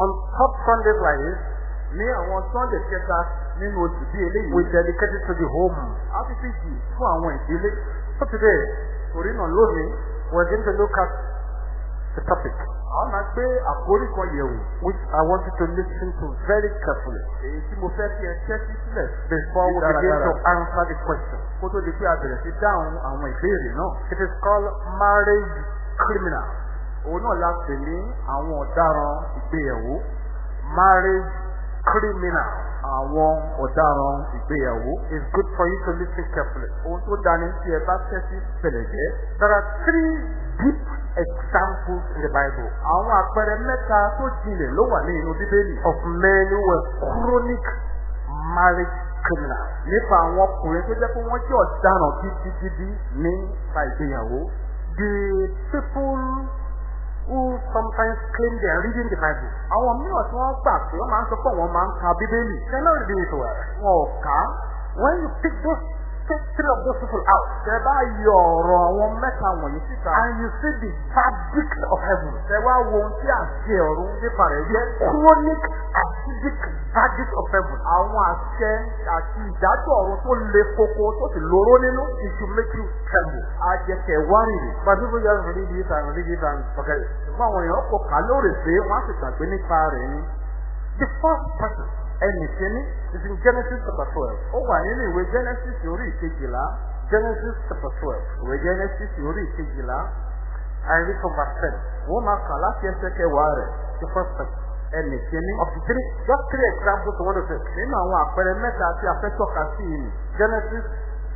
On top Sundays like this, ní àwọn sunday kẹta nínú oṣù bí eléyìí. we dedicate it to the home. a fi fi jì fún àwọn ìdílé. So today, torí náà lónìí we're going to look at the topic, a máa gbé àkórí kan yẹ̀wò. which I want you to listen to very carefully èyí tí mo fẹ́ kí ẹ tẹ́tí sílẹ̀. before we begin to answer the question. kó tó di pé a bẹ̀rẹ̀ sí dáhùn àwọn ìbéèrè náà. It is called marriage criminal. Òun náà la ní àwọn ọ̀daràn ìgbéyàwó. Marriage criminal. àwọn ọ̀daràn ìgbéyàwó. It's good for you to listen carefully. ohun tó dání tí ẹ bá tẹ́tí pẹ̀lẹ̀ jẹ́. There are three deep examples in the Bible àwọn àpẹẹrẹ mẹ́ta tó jinlẹ̀ ló wà ní inú bíbélì. of men who were chronic marriage criminals. nípa àwọn ọkùnrin tó jẹ́ pé wọ́n jẹ́ ọ̀daràn gidigidi nípa ìgbéyàwó. The people who sometimes claim they are reading the Bible, àwọn mìíràn tí wọ́n gbà pé wọ́n máa ń sọ pé wọ́n máa ń ka bíbélì. they're not reading it well. wọn ò kà. When you pick those take three of those people out tẹ bá yọ ọ̀rọ̀ àwọn mẹ́ta wọ̀nyí síta. and you see the verdict of heaven, tẹ wá wo ohun tí àṣẹ ọ̀run nípa rẹ̀ jẹ́. chronic acidic verdict of heaven, àwọn àṣẹ àti ìdájọ́ ọ̀run tó le koko tó sì lóró nínú. it should make you tremble. ajẹkẹ̀ wárìrì. But people just read it and read it and forget it. ṣùgbọ́n àwọn èèyàn kò kà lóòrè pé wọ́n á sì gbàgbé nípa rẹ̀ ni. The first person ẹnì kíní is in Genesis chapter 12. ó wà nínú ìwé genesis orí ìkejìlá. Genesis chapter 12. ìwé genesis orí ìkejìlá. Read from verse 10. wọ́n máa kà láti ẹsẹ̀ kẹwàá rẹ̀. The first person. ẹnì kíní. Of the three, just three examples want to take. nínú àwọn àpẹẹrẹ mẹ́ta tí a fẹ́ tọ́ka sí i. Genesis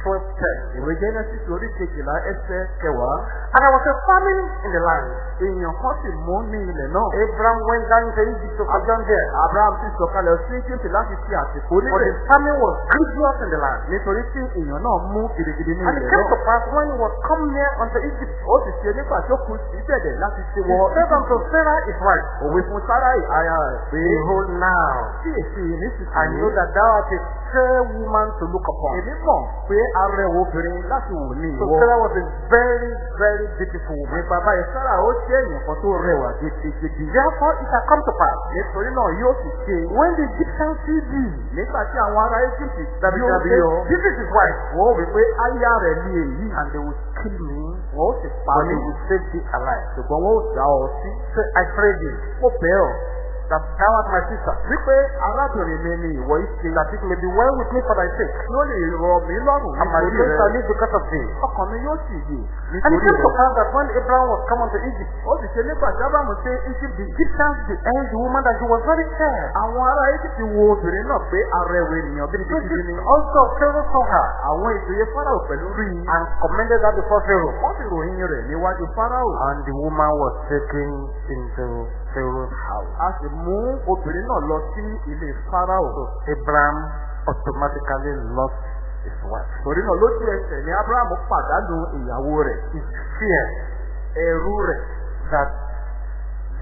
12 10. ìwé genesis orí kejìlá ẹsẹ̀ kẹwàá. And there was a famine in the land. èèyàn kan sì mú ní ilẹ̀ náà. Abraham went down to Egypt to sojourn there. abraham sì sọ̀kalẹ̀ sí egypt láti fi àsìkò For the níbẹ̀. famine was grievous in the land. nítorí tí èèyàn náà mú gidigidi ní And it ilẹ̀ came to náà. pass when he was come near unto Egypt, ó sì ṣe nígbà tó kù sí bẹ̀rẹ̀ láti ṣe he wọ said unto Sarah his wife, òwe fún sarai aya rẹ̀ pé Behold now, tí èsì I nísinsìnyí know that thou art a fair woman to look upon. èmi mọ̀ pé arẹwà obìnrin láti wò ní So ìwọ. Sarah was a very, very beautiful woman. ní bàbá ìsára ó jẹ́ èèyàn tó rẹwà gidigidi. Therefore it shall come to pass, nítorí náà yóò sì ṣe when the Egyptians see thee, nígbà tí àwọn ará egypt that they will dábìdábì say, ọ This is his wife, wọ́n wí pé aya rẹ̀ ní èyí and they will kill me, wọ́n ó sì pa mí they will save thee alive. ṣùgbọ́n wọ́n ó dá ọ sí. Say, I pray thee, ó bẹ̀ ọ́ that thou art my sister, wípé arábìnrin mi ni ìwọ that it may be well with me for thy sake, ló lè rọ mí lọ́rùn nítorí rẹ̀. live because of thee. ọkàn mi yóò sì yè And it came to pass that when Abraham was come unto Egypt, ó sì ṣe nígbà tí ábàmù ṣe egypt the Egyptians beheld the woman that she was very fair. àwọn ará egypt wo obìnrin náà pé arẹwà ènìyàn The gidigidi Egypt ni. also Pharaoh saw her àwọn ìjòyè farao pẹ̀lú rí i. and commended her before Pharaoh. wọ́n sì ròyìn rẹ̀ níwájú farao. And the woman was taken into Pharaoh's house. a sì mú obìnrin náà lọ sí ilé farao. Abraham automatically lost his wife. torí náà lójú ẹsẹ̀ ni abraham pàdánù ìyàwó rẹ̀. His fear ẹ̀rù rẹ̀ that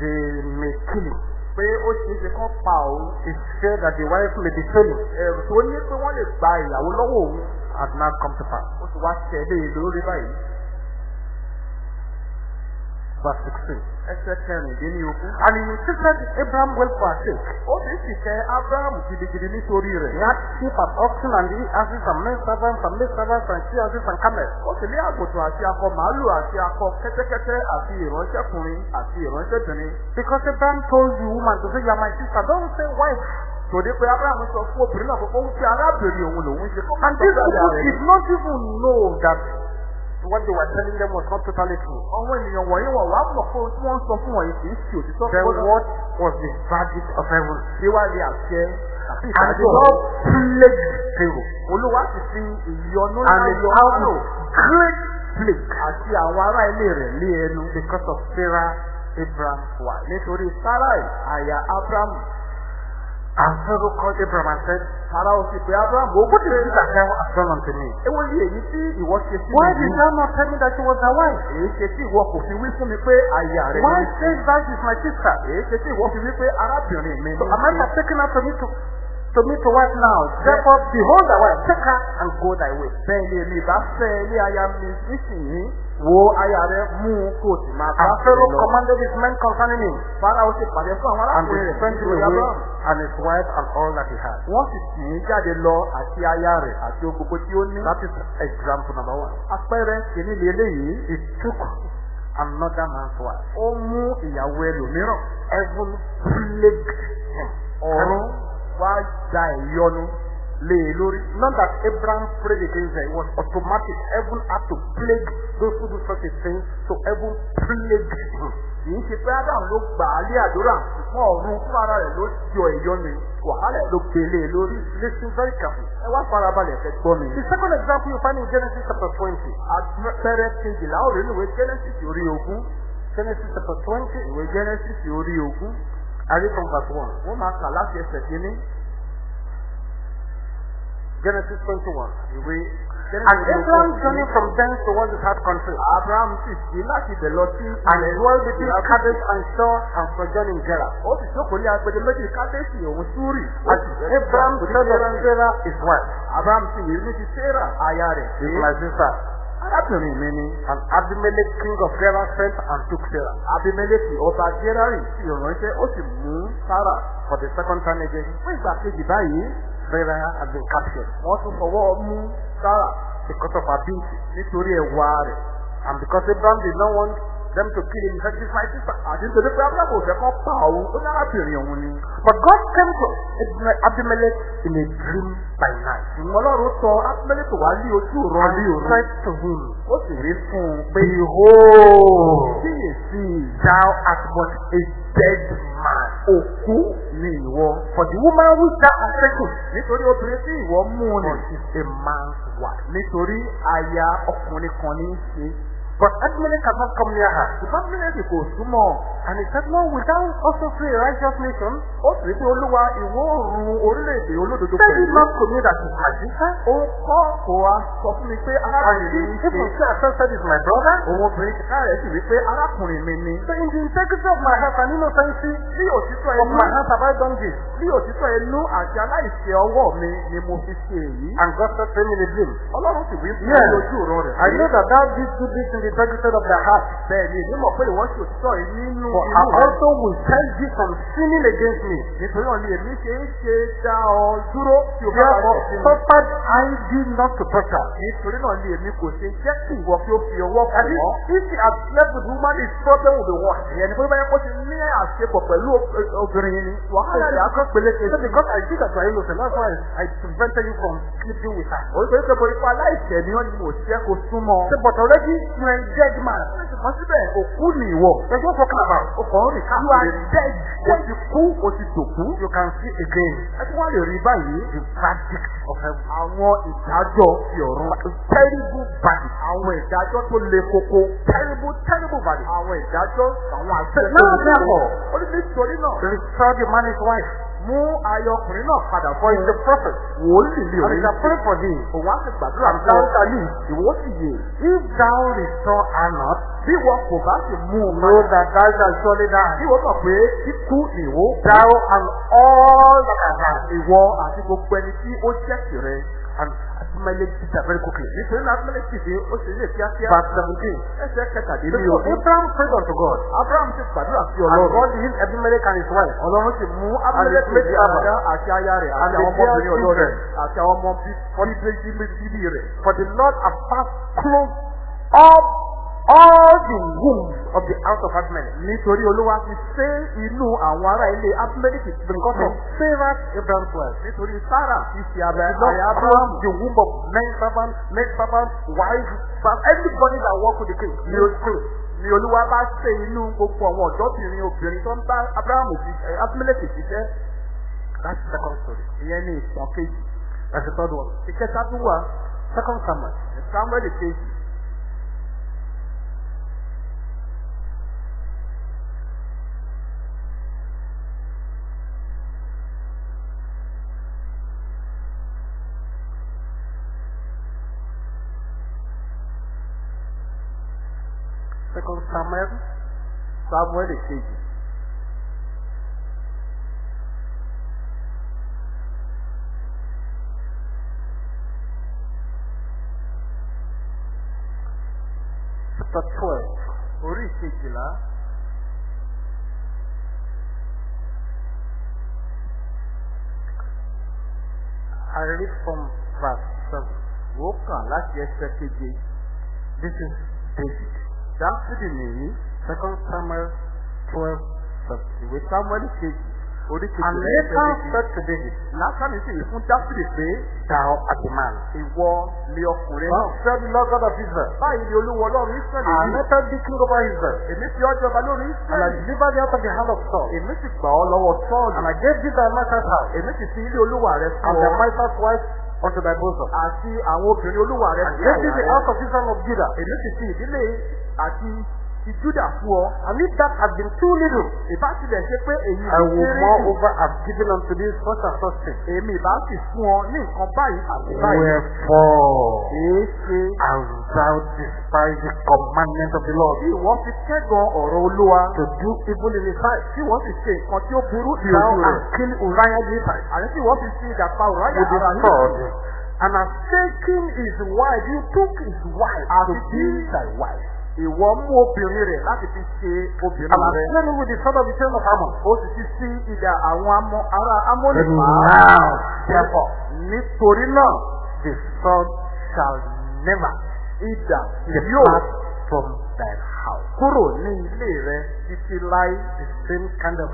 they may kill him. pé ó ṣeé ṣe kán pa òun. His fear that the wife may be stolen ẹ̀rù tó ní pé wọ́n lè gba ìyàwó lọ́wọ́ òun. had now come to pass. ó sì wá tẹ̀lé e lórí báyìí. Verse 16. ẹsẹ̀ kẹrìndínlógún. And he insisted Abraham well sake. ó sì sì kẹ abraham gidigidi nítorí rẹ̀. He had sheep and oxen and he asses and men servants and maid servants and she asses and camels. ó sì ní àgùntàn àti akọ màálù àti akọ kẹ́tẹ́kẹ́tẹ́ àti ìránṣẹ́kùnrin àti ìránṣẹ́bìnrin. Because Abraham told the woman to say, You are my sister. Don't say wife. tòde pé abraham sọ fún obìnrin náà pé ó ń fi arábìnrin òun lòun ṣe kó má And these people did not even know that what they were telling them was not totally true. àwọn ènìyàn wọ̀nyí wọ̀ wá mọ̀ pé tí wọ́n sọ fún wọ̀nyí kì í ṣe òtítọ́ Then what was the verdict of heaven? Déwálé àṣẹ àti And the ìdájọ́ Lord plagued Pharaoh olúwa sì fi ìyọnú láyọ̀ house Fáráò great plague àti àwọn ará ilé rẹ̀ lé ẹnu because of Sarah, Abraham's wife. nítorí sarai àyà abraham And Pharaoh called Abraham and said, Fáráò sì pé abraham ó What is this that thou hast done unto me? ewu yìí èyí tí ìwọ ṣe sí Why mi did yìí? thou not tell me that she was thy wife? èyí ṣe tí ìwọ kò fi wí fún mi pé àyà rẹ̀ Why ni says thou she is my sister? èyí ṣe tí ìwọ fi wí pé arábìnrin mi So am I have taken her to me to to me to wife now. Therefore, behold thy wife, take her and go thy way. bẹ́ẹ̀ ni èmi ìbá fẹ́ ilé aya mi nísìnyí wo aya rẹ mú kó o sì máa bá And fẹ́ Pharaoh lọ. commanded his men concerning him, Fáráò sì pàdé fún àwọn and arákùnrin rẹ̀ nítorí away, Abraham. and his wife and all that he had. Wọ́n sì tì í jáde lọ àti aya rẹ̀ àti gbogbo tí ó ní. That is example number one. Àpẹẹrẹ kìíní eléyìí. He took another man's wife. Ó mú ìyàwó ẹlòmíràn. Heaven plagued him. Ọ̀run wá da ìyọnu lé lórí. Not that Abraham prayed against her, it was automatic. Heaven had to plague those who do such a thing, so heaven plagued him. Kìí ṣe pé Ádámù ló gbà á lé àdúrà ṣùgbọ́n ọ̀run fún ara rẹ̀ ló yọ ìyọnu yìí. wàhálà ló gbélé e lórí. Listen very carefully. Ẹ wá farabalẹ̀ fẹ́ gbọ́ mi. The second example you find in Genesis chapter 20. Àpẹẹrẹ kejìlá ó rí ìwé Genesis orí ogún. Genesis chapter 20, Ìwé Genesis orí ogún. I read from verse 1. Wọ́n máa kà láti ẹsẹ̀ kínní. Genesis 21. Ìwé And Abraham journeyed from thence towards his hard country, Abraham sì sí láti ibẹ̀ lọ sí and dwelt between. Kadesh and Shur, and sojourned in Gerar. Ó sì jókòó ní agbede méjì Kádésì òun Súrì. And Abraham said of Sarah. His wife, Abraham sì wí ní ti Sarah aya rẹ̀ is my sister. arábìnrin mi ni And Abimelech king of Gerar sent and took Sarah. Abimeleki ọba Gerari sì ránṣẹ́ ó sì mú Sarah. For the second time again, Fún ìgbà kejì báyìí, Been captured wọ́n tún fọwọ́ mú Sarah because of her beauty. nítorí ẹwà rẹ̀. And because Abraham did not want them to kill him, sister. Àti nítorí pé Abraham ò fẹ́ kọ́ pa òun, ó ní arábìnrin òun ni. But God came to Abimelech in a dream by night. Ìwọ̀n Ọlọ́run tọ Abimeleki wá lé ojú rọ And lé he òru. said to him, Ó sì rí fún un pé Behold, kíyèsí thou art but a dead man. òkú ni ìwọ. For the woman which thou hast taken, Nítorí obìnrin tí ìwọ mú for ni. is a man's wife. Nítorí aya ọkùnrin kan ní í ṣe. But Abimelech had not come near her. Ṣùgbọ́n Abimeleki kò súnmọ́. And he said, No, will thou also free righteous nation? Ó sì pé Olúwa ìwọ òrùn orílẹ̀-èdè olódodo pẹ̀lú. to me that is my sister? Ó kọ́ sọ fún mi pé even ṣe. she herself said, is my brother? Òun obìnrin kíkà rẹ̀ sì rí pé arákùnrin mi ni. So in the integrity of my heart and innocency Bí òtítọ́ of inú my heart have I done this. bí òtítọ́ inú àti aláìṣe ọwọ́ mi ni mo fi ṣe èyí. And God said him in a dream, Ọlọ́run sì wí fún mi lójú ọ̀rọ̀ rẹ̀ I know that thou didst do this in the integrity of thy heart. bẹ́ẹ̀ ni èmi mọ̀ pé ìwọ́n ṣe òtítọ́ yìí nínú For I inú rẹ̀. also will tell thee from sinning against me. Nítorí náà ni èmi ṣe ń ṣe dá ọ dúró Therefore suffered I thee not to her. Nítorí náà ni èmi kò ṣe jẹ́ kí ìwọ kí o fi ọwọ́ kàn wọ́n. if, if he had slept with woman, his problem will be worse. Ìyẹn ni báyẹn kó ti ní àṣepọ̀ pẹ̀lú ob- obìnrin yìí ni. Wàhálà rẹ̀ akọ́ peléke So sí. because I see that you are innocent, that's why I prevented you from sleeping with her. Oríṣiríṣi pé borí pa aláìṣẹ̀ ni wọ́n kó súnmọ́. So, you a dead man. Ṣùgbọ́n síbẹ̀ òkú ni ìwọ. What we're talking about. O kàn ń rìn You are dead. O ti kú, o ti dòkú. You can see again Ẹ tún wá lè rí báyìí. the verdict of heaven. Àwọn ìdájọ́ ti ọ̀run. Terrible verdict. Àwọn ìdájọ́ tó le koko. Terrible, terrible verdict. Àwọn ìdájọ́ àwọn àṣẹ Now, therefore, Ó ní nítorí náà. restore the man his wife. Mú ayọkùnrin náà padà fún he's a prophet. Wòlíì lè And rí. he shall pray for thee. Òun á sì gbàdúrà And fún thou ọ. shalt live. Ìwọ sì yè. If thou restore her not, Bí wọn kò bá sì mú un know that thou shalt surely Bí die. wọ́n mọ̀ pé kíkú ìwó. Thou and all that are thine. Ìwọ àti gbogbo ẹni tí ó jẹ́ tìrẹ. And Abimelech did that very quickly. Nítorí náà Abimelech sì dé, ó sì lè kíákíá. Verse 17. Ẹsẹ̀ So kẹtàdínlógún. Abraham prayed unto God. Abraham ti gbàdúrà sí And. God healed Abimelech and his wife. Ọlọ́run sì mú And Abimelech they made àdá àti aya rẹ̀ àti And àwọn they ọmọbìnrin bare ọ̀dọ́ rẹ̀ children. àti àwọn ọmọ bíbí rẹ̀. For the Lord hath passed close up all the wombs of the house of Abimelech. Nítorí Olúwa ti sé inú àwọn ará ilé Abimelech Because of Sarah, Abraham's wife. Nítorí Sarah ti ṣe abẹ àyà Abraham. the womb of men servants, maid servants, wives, but everybody that worked with the king. He was closed. Ni Olúwa bá sé inú gbogbo àwọn ọ̀dọ́bìnrin obìnrin tó ń bá Abraham ti Abimelech ṣiṣẹ́. That's the second story. Ìyẹn ni ìtàn kejì. That's the third one. Ìkẹta tún wà. Second Samuel. Samuel kejì. samuel samuel kejì. chapter twelve orí ìkejìlá. I read from verse seven. Wọ́n kàn láti ẹsẹ̀ keje. This is David dáfídì nìyí 2 Samuel 12, 7. ìwé samuel kejì And Nathan said to David, látàní sì fún dáfídì pé Thou art the man. ìwọ lé ọkùnrin. Náà said the Lord God of Israel, báyìí ni olúwa ọlọ́run israẹli. I wí anointed thee king over Israel, èmi fi ọjọ́ ọba lórí and I delivered thee out of the hand of Saul, èmi sì gbà ọ́ lọ́wọ́ and sọ́ọ̀lù I gave thee thy master's house, èmi sì fi ilé olúwa rẹ and fún thy ọ. master's wife unto thy bosom. àti àwọn obìnrin olúwa rẹ And thee àyà the house of Israel of Judah. èmi sì fi ìdílé àti fún ọ And if that had been too little, ìbá tilẹ̀ ṣe pé èyí I will moreover have given unto thee such and such things. èmi ìbá sì fún ọ ní nǹkan báyìí àti báyìí Wherefore èéṣe hast thou despised the commandment of the Lord tí ìwọ fi kẹ́gàn ọ̀rọ̀ olúwa to do evil in his sight? tí wọ́n sì ṣe nǹkan tí ó burú Thou ojú rẹ̀ hast killed Uriah the Hittite àti tí wọ́n fi fi ìdà pa ọ̀rọ̀ ayà with the ara yìí and hast taken his wife. You took his wife to be thy wife. Ìwọ mú obìnrin rẹ̀ láti fi ṣe obìnrin rẹ̀ the sword of the children of Ammon. ó sì ti sí ìdà àwọn amọ ará now, therefore, nítorí náà the sword shall never ìdà yóò from thy house. kúrò ní ilé rẹ títí láé The same kind of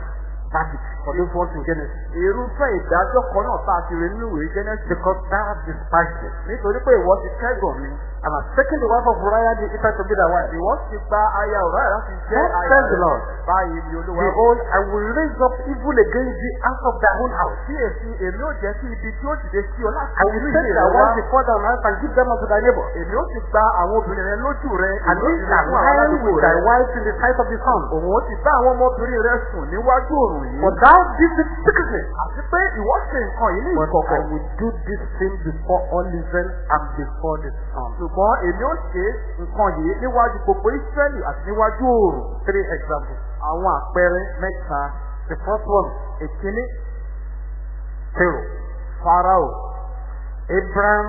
verdict for those ones in Genesis. irúfẹ́ ìdájọ́ kan náà tá a ti rí nínú ìwé Genesis Because thou hast despised it. nítorí pé ìwọ ti kẹ́gàn mi And hast taken the wife of Uriah the Hittite to be thy wife. ìwọ ti gba aya rẹ̀ láti jẹ́ aya says the rẹ̀ Lord. báyìí ni olúwa Behold, I will raise up evil against thee out of thy own house. kíyèsí èmi ò jẹ́ kí ibi tí ó ti dé sí ọ láti I will take thy rẹ wife before thine eyes and give them unto thy neighbor. èmi ó ti gba àwọn obìnrin rẹ lójú rẹ And fún àwọn lie aládùúgbò with rẹ thy wife in the sight of the sun. òun ó ti bá àwọn ọmọbìnrin rẹ sùn níwájú òrùn yìí For thou didst it secretly. àti pé ìwọ ṣe nǹkan yìí ní But ìkọ̀kọ̀ I will do this thing before all Israel and before the sun. ṣùgbọ́n èmi ó ṣe nǹkan yìí níwájú gbogbo Ísírẹ́lì àti níwájú òòrùn Three examples. àwọn àpẹẹrẹ mẹ́ta The first one, ìkíní Pharaoh. Fáráò Abraham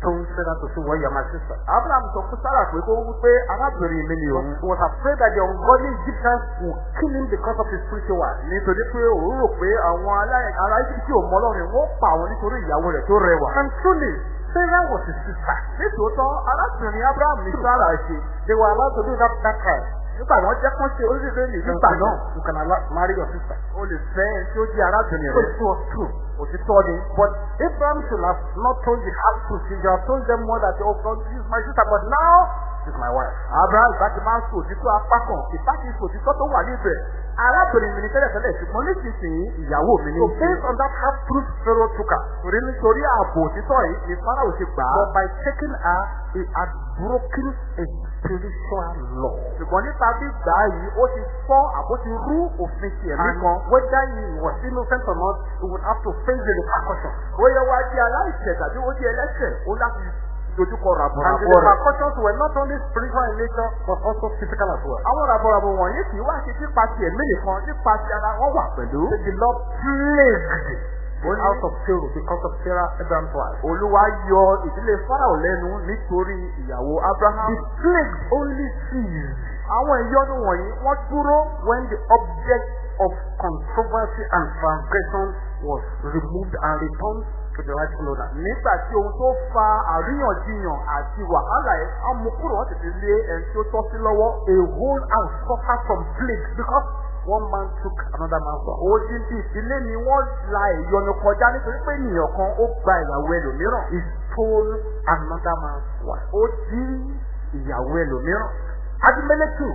told Sarah to say, well, you are my sister. Abraham sọ fún Sára pé kó wí pé arábìnrin mi ni He òun was afraid that the ungodly Egyptians would kill him because of his spiritual wife. nítorí pé òun rò pé àwọn ará tí ò mọ wọ́n pa àwọn nítorí ìyàwó rẹ̀ tó rẹwà. And truly, Sarah was his sister. nítòótọ́ arábìnrin Abraham ní Sára ṣe They were allowed to do that that time. Nígbà wọn jẹ́ kán ṣe ní You nígbà náà you can marry your sister. o lè fẹ́ tí ó jẹ́ arábìnrin rẹ̀ was true. òtítọ́ ni. But Abraham should have not told the half truth. He should have told them more that, oh God, this is my sister, but now she's my wife. Abraham ìbá ti máa ń sọ òtítọ́ apá kan ìbá ti sọ òtítọ́ tó wà níbẹ̀. arábìnrin mi ni tẹ́lẹ̀tẹ́lẹ̀ ṣùgbọ́n nísinsìnyí ìyàwó mi ni. So based on that half truth, Pharaoh took her. torí nítorí ààbò òtítọ́ yìí ni Fáráò ṣe gbà á. But by taking her, he had broken a spiritual law. ṣùgbọ́n nípa gbígbà yìí ó ti fọ́ àbó ti rú òfin ti ẹ̀mí kan. whether he was innocent or not, he would have to face the repercussions. bóyá wá jẹ́ aláìṣẹ̀ tàbí ó jẹ́ ẹlẹ́ṣẹ̀ ó láti dojúkọ And the ràbọ̀ràbọ̀ rẹ̀. repercussions were not only spiritual in nature, but also physical as well. àwọn ràbọ̀ràbọ̀ wọ̀nyí kì í wá ṣe nípa ti ẹ̀mí nìkan nípa ti ara wọn wà pẹ̀lú. The Lord plagued the house of Pharaoh because of Sarah, Abraham's wife. Olúwa yọ ìdílé Fáráò lẹ́nu nítorí ìyàwó Abraham. The plague only ceased Àwọn ìyọnu wọ̀nyí wọ́n dúró when the object of controversy and transgression was removed and returned to the rightful owner. nígbà tí ohun tó fa àríyànjiyàn àti wàhálà ẹ̀ á mú kúrò wọ́n ti lé ẹni tí ó tọ́ sí lọ́wọ́. A whole house suffered from plague because one man took another man's wife. Odindi ìdílé ni wọ́n la ìyọnu kọjá nítorí pé ènìyàn kan ó gba ìyàwó ẹlòmíràn. He stole another man's wife. Ó dí ìyàwó ẹlòmíràn. Abimeleki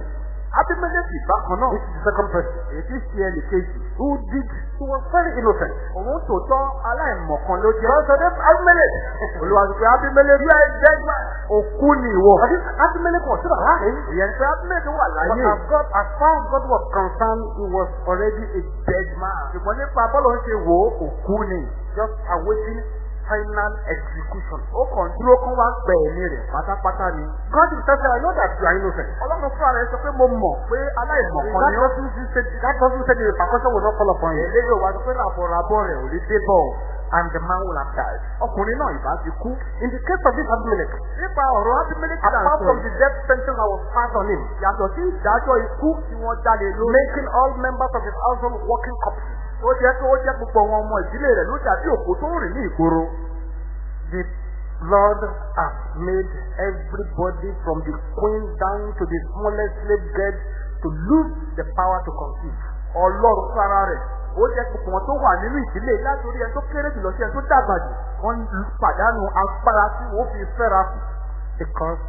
Abimeleki bákan náà. This is the second person. Èyí ṣe ẹnì kejì. Who did, he was very innocent. Òun tòótọ́ aláìmọ̀kan ló jẹ́. God said, Abimelech. Olúwa sọ pé Abimeleki ẹ dead man. Òkú ni ìwọ. But this Abimelech was still alive. Ìyẹn pé Abimeleki wà But láyé. as God, as far as God was concerned, he was already a dead man. Ṣùgbọ́n nípa bọ́lọ̀ ń ṣe wò ó òkú ni. Just awaiting final execution. Ó kàn dúró kán wá gbẹ̀ ẹ̀mí rẹ̀ pátápátá ni. God himself said, I know that you are innocent. Ọlọ́run fúnra rẹ̀ sọ pé mo mọ̀ pé aláìmọ̀kan That ni ó. that doesn't say the repercussion will not fall upon you. Eléyìí ò wá sọ pé ràbọ̀ràbọ̀ rẹ̀ ò lè dé bọ̀. and the man will have died. ọkùnrin náà ìbá ti kú. In the case of this Abimelech, nípa ọ̀rọ̀ ábímẹ́lẹ́kì náà apart from the death sentence that was passed on him, yàtọ̀ sí ìdájọ́ ikú tí wọ́n dálé lórí. making all members of his household walking corpses, ó jẹ́ pé ó jẹ́ gbogbo àwọn ọmọ ìdílé rẹ̀ ló dàbí òkú tó rìn ní ìgboro. the Lord has made everybody from the queen down to the smallest slave girl to lose the power to conceive. ọlọ́run fún ara rẹ̀ ó jẹ́ gbogbo wọn tó wà nínú ìdílé látòrí ẹni tó kéré jùlọ sí ẹni tó dàgbà jù wọ́n pàdánù agbára tí wọ́n fi fẹ́ra because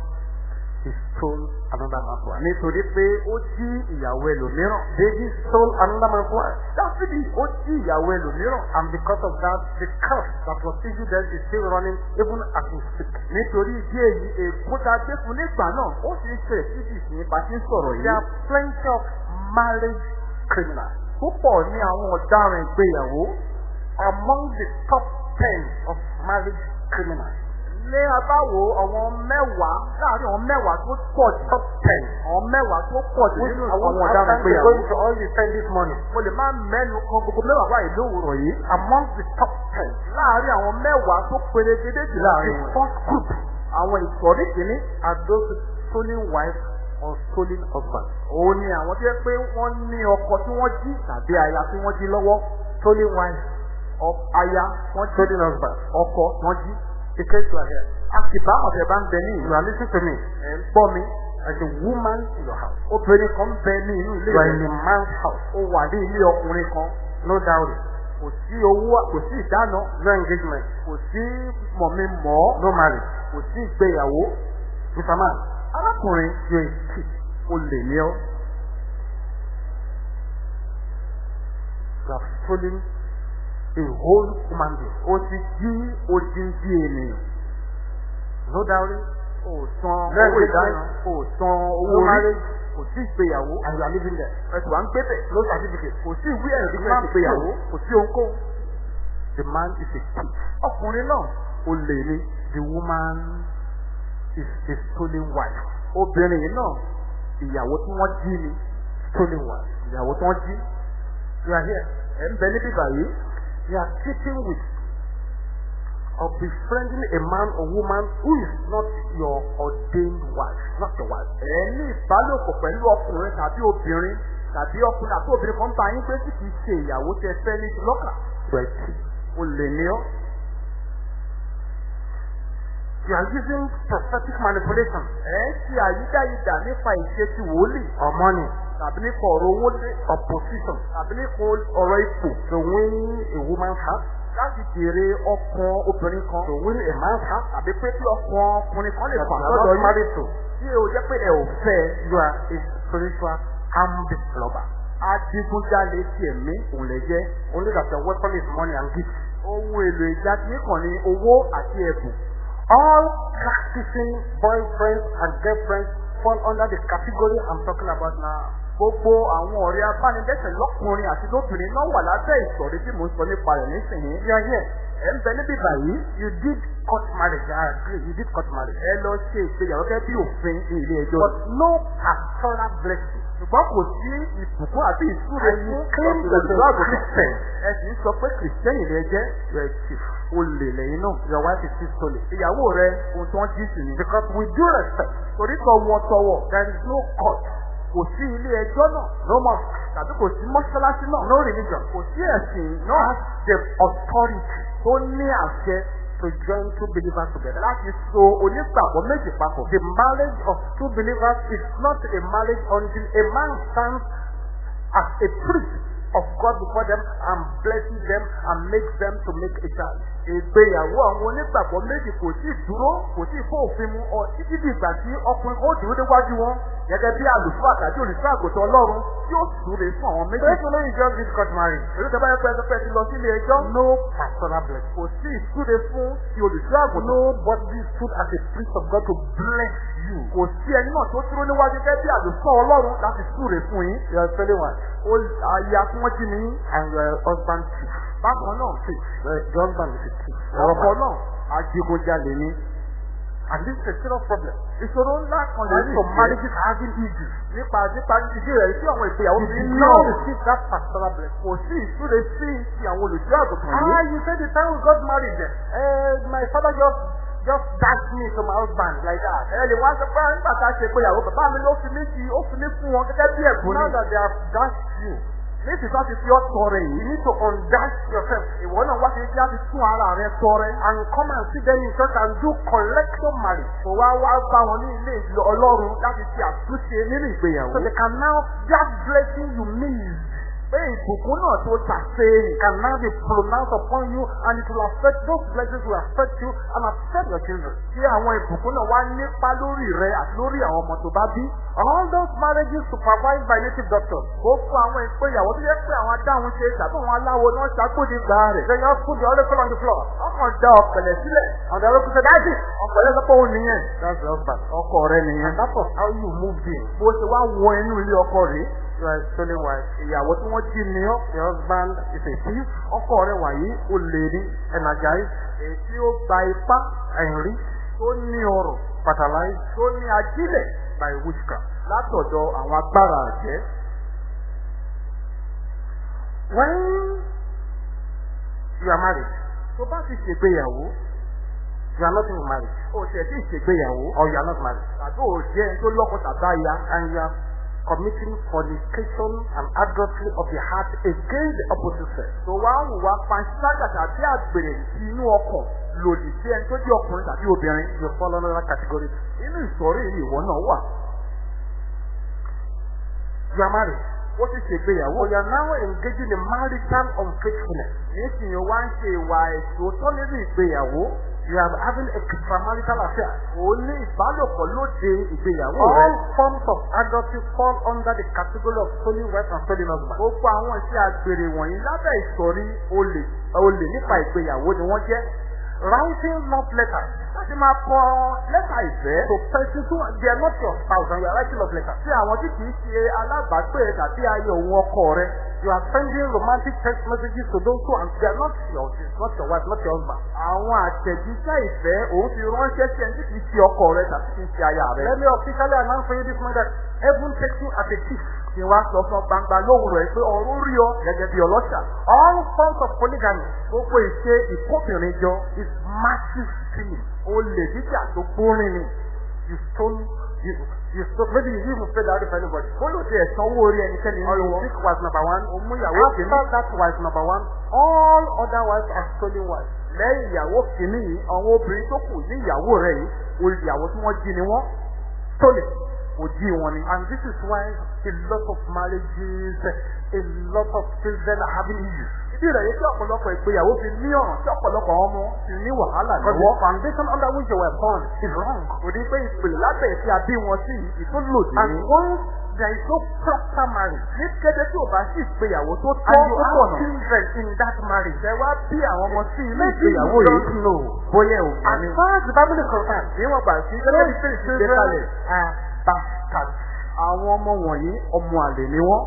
he stole another man's wife. nítorí pé ó jí ìyàwó ẹlòmíràn. David stole another man's wife. dáfídì ó jí ìyàwó ẹlòmíràn. And because of that, the curse that was issued then is still running even as we speak. nítorí ìdí èyí èkúta gbé fún nígbà náà ó sì ń ṣe ìdí ìsìn bá ti ń sọ̀rọ̀ There yìí. are plenty of marriage criminals. púpọ̀ ní àwọn ọ̀daràn ìgbéyàwó. Among the top ten of marriage criminals, ní abáwo àwọn mẹ́wàá láàárín àwọn mẹ́wàá tó pọ̀ jù. top ten, àwọn mẹ́wàá tó pọ̀ jù nínú àwọn ọ̀daràn time to ìgbéyàwó. go into all the ten this morning. mo lè má mẹ́nu kan gbogbo mẹ́wàá báyìí lówùrọ̀ yìí. Among the top ten, láàárín àwọn mẹ́wàá tó perégedé jù the láàárín wọn. first group àwọn ìsọ̀rí kìíní are those stolen wives or stolen husbands. òun ni àwọn tó yẹ pé wọ́n ní ọkọ tí wọ́n jí tàbí aya tí wọ́n jí lọ́wọ́. Stolen wives, Ọ- aya wọ́n jí stolen ọkọ wọ́n jí. In case you are here, a sì bá ọ̀sẹ̀ bá ń bẹ ní you are listening to me. gbọ́ mi. As a woman in your house, obìnrin kan bẹ ní inú ilé you are in rẹ̀. a man's house, ó wà ní ilé ọkùnrin kan. no dowry, kò sí owó kò sí ìdáná no engagement, kò sí mọ̀mí-mọ̀ no marriage. kò sí ìgbéyàwó. Mr. Man, arákùnrin a thief. o lè ní ọ. You have stolen a whole human being. o ti jí odindi ènìyàn. No dowry, o san owó ni ìdáná o san owó orí kò sí ìgbéyàwó. and you are living there. ẹ̀sùn à ń gbé bẹ̀. No certificate. kò sí ìwé ẹ̀rí fún man ìgbéyàwó kò sí ohunkóhun. The man is a thief. ọkùnrin náà o lè ní. The woman is a stolen wife. obìnrin yìí náà ìyàwó tí wọ́n jí ni. Stolen wife. ìyàwó tí wọ́n jí. You are here. ẹ̀ ń bẹ níbí báyìí. You are sleeping with or befriending a man or woman who is not your ordained wife, not your wife. ẹ̀ ní ìbálòpọ̀ pẹ̀lú ọkùnrin tàbí obìnrin tàbí ọkùnrin àti obìnrin kan bá yín pé tí kìí ṣe ìyàwó tẹ fẹ́ ní lọ́kà. Thief. o lè ní ọ́. You are using prophetic manipulation ẹ̀ ń ṣe àyídáyidà nípa ìṣe ti wòlíì or money tàbí nípa ọ̀rọ̀ owó lé or position tàbí nípa ọ̀rọ̀ ipò to win a woman's heart, láti jèrè ọkàn obìnrin kan to win a man's heart tàbí pé tí ọkàn ọkùnrin kan lè fà lọ́dọ̀ to. tí o jẹ́ pé ẹ ò fẹ́ You are a spiritual armed robber. adigunjalè ti ẹ̀mí òun lè jẹ́ your weapon is money and gifts. ohun èlò ìjà kàn ní owó àti ẹ̀bùn. All practicing boyfriends and girlfriends fall under the category I'm talking about now. Gbogbo àwọn ọ̀rẹ́ abánidẹ́sẹ̀ lọ́kùnrin àti lóbìnrin náà wà lábẹ́ ìsọ̀rí tí mò ń sọ nípa rẹ̀ nísìnyí. Are here. Ẹ ń bẹ níbí báyìí. You did court marriage. I agree. You did court marriage. Ẹ lọ ṣe ìgbéyàwó gẹ́gẹ́ bí òfin ní ilé ẹjọ́. But no pastoral blessing. Ṣùgbọ́n kò sí ìbùkún àbí ìsúre fún àgùntàn. Christian. Ẹ sì ń sọ pé kìrìsìtẹ́nì rẹ jẹ́ You are a thief. olè lẹ́yìn náà. Your wife is still stolen. Ìyàwó rẹ ohun tí wọ́n jí sí ni. Because with due respect, Torí tọ̀ wọn tọwọ̀. there is no court, Kò sí ilé ẹjọ́ náà. no mosque, Tàbí kò sí mọ́ṣáláṣí náà. no religion Kò sí ẹ̀sìn náà the authority tó ní àṣẹ to join two believers together. láti so onígbàgbọ́ méjì papọ̀. The marriage of two believers is not a marriage until a man stands as a priest of God before them and blesses them and makes them to make a child. Ìgbéyàwó àwọn onígbàgbọ́ méjì kò tí ì dúró kò tí ì fún òfin mu ọ títí di ìgbà tí ọkùnrin ó dúró níwájú wọn gẹ́gẹ́ bí àlùfáà tàbí olùsọ́ àgùntàn Ọlọ́run tí ó súre fún àwọn méjì. know you just did court marriage, Èyí tó bá yẹ pé ẹsẹ̀ pẹ́ ti lọ sílé ẹjọ́. no pastoral blessing. Kò sí ìsúre fún ti olùsọ́ àgùntàn. Nobody stood as a priest of God to bless you. Kò sí ẹni náà tó dúró níwájú gẹ́gẹ́ bí àlùfáà Ọlọ́run láti súre fún yín. You are telling one, Ó aya tí wọ́n jí yín. and you are a husband thief. Bákan náà the husband is a thief. ọkọ náà adigunjalè ni. And this is a serious problem. ìṣòro ńlá kan lè rí some marriages having issues. nípa nípa ìdí rẹ̀ tí àwọn ìgbéyàwó You fi did ń ní not receive that pastoral blessing. kò sí ìsúre sí ti àwọn olùṣọ́ àgùntàn Ah, yìí. you said the time we got married, uh, my father just just dashed me to my husband like that. ẹ lè wá sọ pé nígbà tá a ṣe ìgbéyàwó bàbá mi ló fi mí sí ó fi mí fún wọn gẹ́gẹ́ bí ẹ̀bùn Now ni. that they have dashed you, níbi tó ti fi ọ́ tọrẹ you need to undash yourself ìwọ náà wá sí ibi láti tún ara rẹ tọrẹ. and come and see them in church and do collection marriage. So they can now, that blessing you missed pé ìbùkún náà tó tà séèrè. can now be pronounced upon you and it will affect, those blessings will affect you and affect your children. kí àwọn ìbùkún náà wá nípa lórí rẹ àti lórí àwọn ọmọ tó bá bí. All those marriages supervised by native doctors, ó fún àwọn ìgbéyàwó tó yẹ pé àwọn adáhùn ṣe tàbí àwọn aláwo náà ṣàgbọ́dé gbà rẹ̀. they just put the oracle on the floor. ọkàn da ọ̀pẹ̀lẹ̀ sílẹ̀. The oracle said, that's it. ọ̀pẹ̀lẹ̀ sọ pé òun nìyẹn. That's the husband. ọkọ rẹ nìyẹn. How you moved in. bó ṣe wá wọ inú. You stolen wife. ìyàwó tí wọ́n jí ni ọ́. The husband is a thief, ọkọ rẹ wàyí ó lè rí. energized, èyí tí ó gba ipá enriched, tó ní ọrọ̀ fertilized tó ní ajílẹ̀ by witchcraft. látọ̀dọ̀ àwọn agbára àjẹ́. When you are married, tó bá ti ṣègbéyàwó you are not in marriage, ó ṣe tí ṣègbéyàwó or you are not married, tàbí ò jẹ́ tó lọ́kọ tàbá ya and you are committing fornication and adultery of the heart against the opposite sex. ń wùwà panṣágà tàbí àgbèrè inú ọkàn lòdì sí ẹni tó jẹ́ ọkùnrin tàbí obìnrin. You fall under that category. inú ìsọ̀rí yìí ìwọ náà wà. You are married, ó ti ṣègbéyàwó. you are now engaging in marital unfaithfulness. nísìnyí wá ń ṣe ìwà ètò tó nínú ìgbéyàwó. You are having extramarital affair. ó ní ìbálòpọ̀ lóde ìgbéyàwó All rẹ. forms of adultery fall under the category of stolen wife and stolen husband. gbogbo àwọn iṣẹ́ àgbèrè wọ̀nyí lábẹ́ ìsọ̀rí olè olè nípa ìgbéyàwó ni wọ́n jẹ́. Writing love letters láti máa kọ lẹ́tà ìfẹ́. to persons who they are not your spouse and you are writing àwọn tí kìí ṣe alábàágbé tàbí ayé òun ọkọ rẹ. You are sending romantic text messages to those who are not your, not your wife, not your husband. àwọn àtẹ̀jíṣẹ́ ìfẹ́ òun fi ránṣẹ́ sí ẹni tí kìí ṣe ọkọ rẹ tàbí kìí ṣe aya rẹ. Let me officially announce for you this morning that heaven takes you as a thief. Kí wá sọ fún gbangba lóhùn rẹ pé ọ̀run rí ọ gẹ́gẹ́ bí ọlọ́ṣà. All forms of polygamy gbogbo ìṣe ìkóbìnrin jọ is massive stealing. olè jíjà tó gbórin ni. You stole, you, you stole, maybe you even paid out for anybody. bólódé ẹ̀sánwó orí ẹnikẹ́ni Or nínú you wọn. pick wife number one. òmú ìyàwó After kìíní. that wife number one, all other wives are stolen wives. lẹ́yìn ìyàwó kìíní yìí àwọn obìnrin tó kù ní ìyàwó rẹ̀ yìí olè ìyàwó tí wọ́n jí ni wọ́n. Stolen. Jí wọn ni. And this is why a lot of marriages, a lot of children are having issues. rẹ̀ yìí tí ọ̀pọ̀lọpọ̀ ìgbéyàwó fi ní ọ̀ràn tí ọ̀pọ̀lọpọ̀ ọmọ fi ní wàhálà Because lọ́wọ́. the foundation under which they were born is wrong. kò ní pé ìpìlẹ̀ lábẹ́ tí a bí wọn sí ìtúlòdì And ni. once there is no proper marriage, ní kété tí ò bá sí ìgbéyàwó tó tọ́ and you tó have children in that marriage, ẹ wá bí àwọn ọmọ sí ilé maybe you ìgbéyàwó yìí. don't know. bóyá ò As far as the Bible is concerned, níwọ̀n gbà sí gẹ́gẹ́ bí bastards. àwọn ọmọ wọ̀nyí ọmọ àlè ni wọ́n.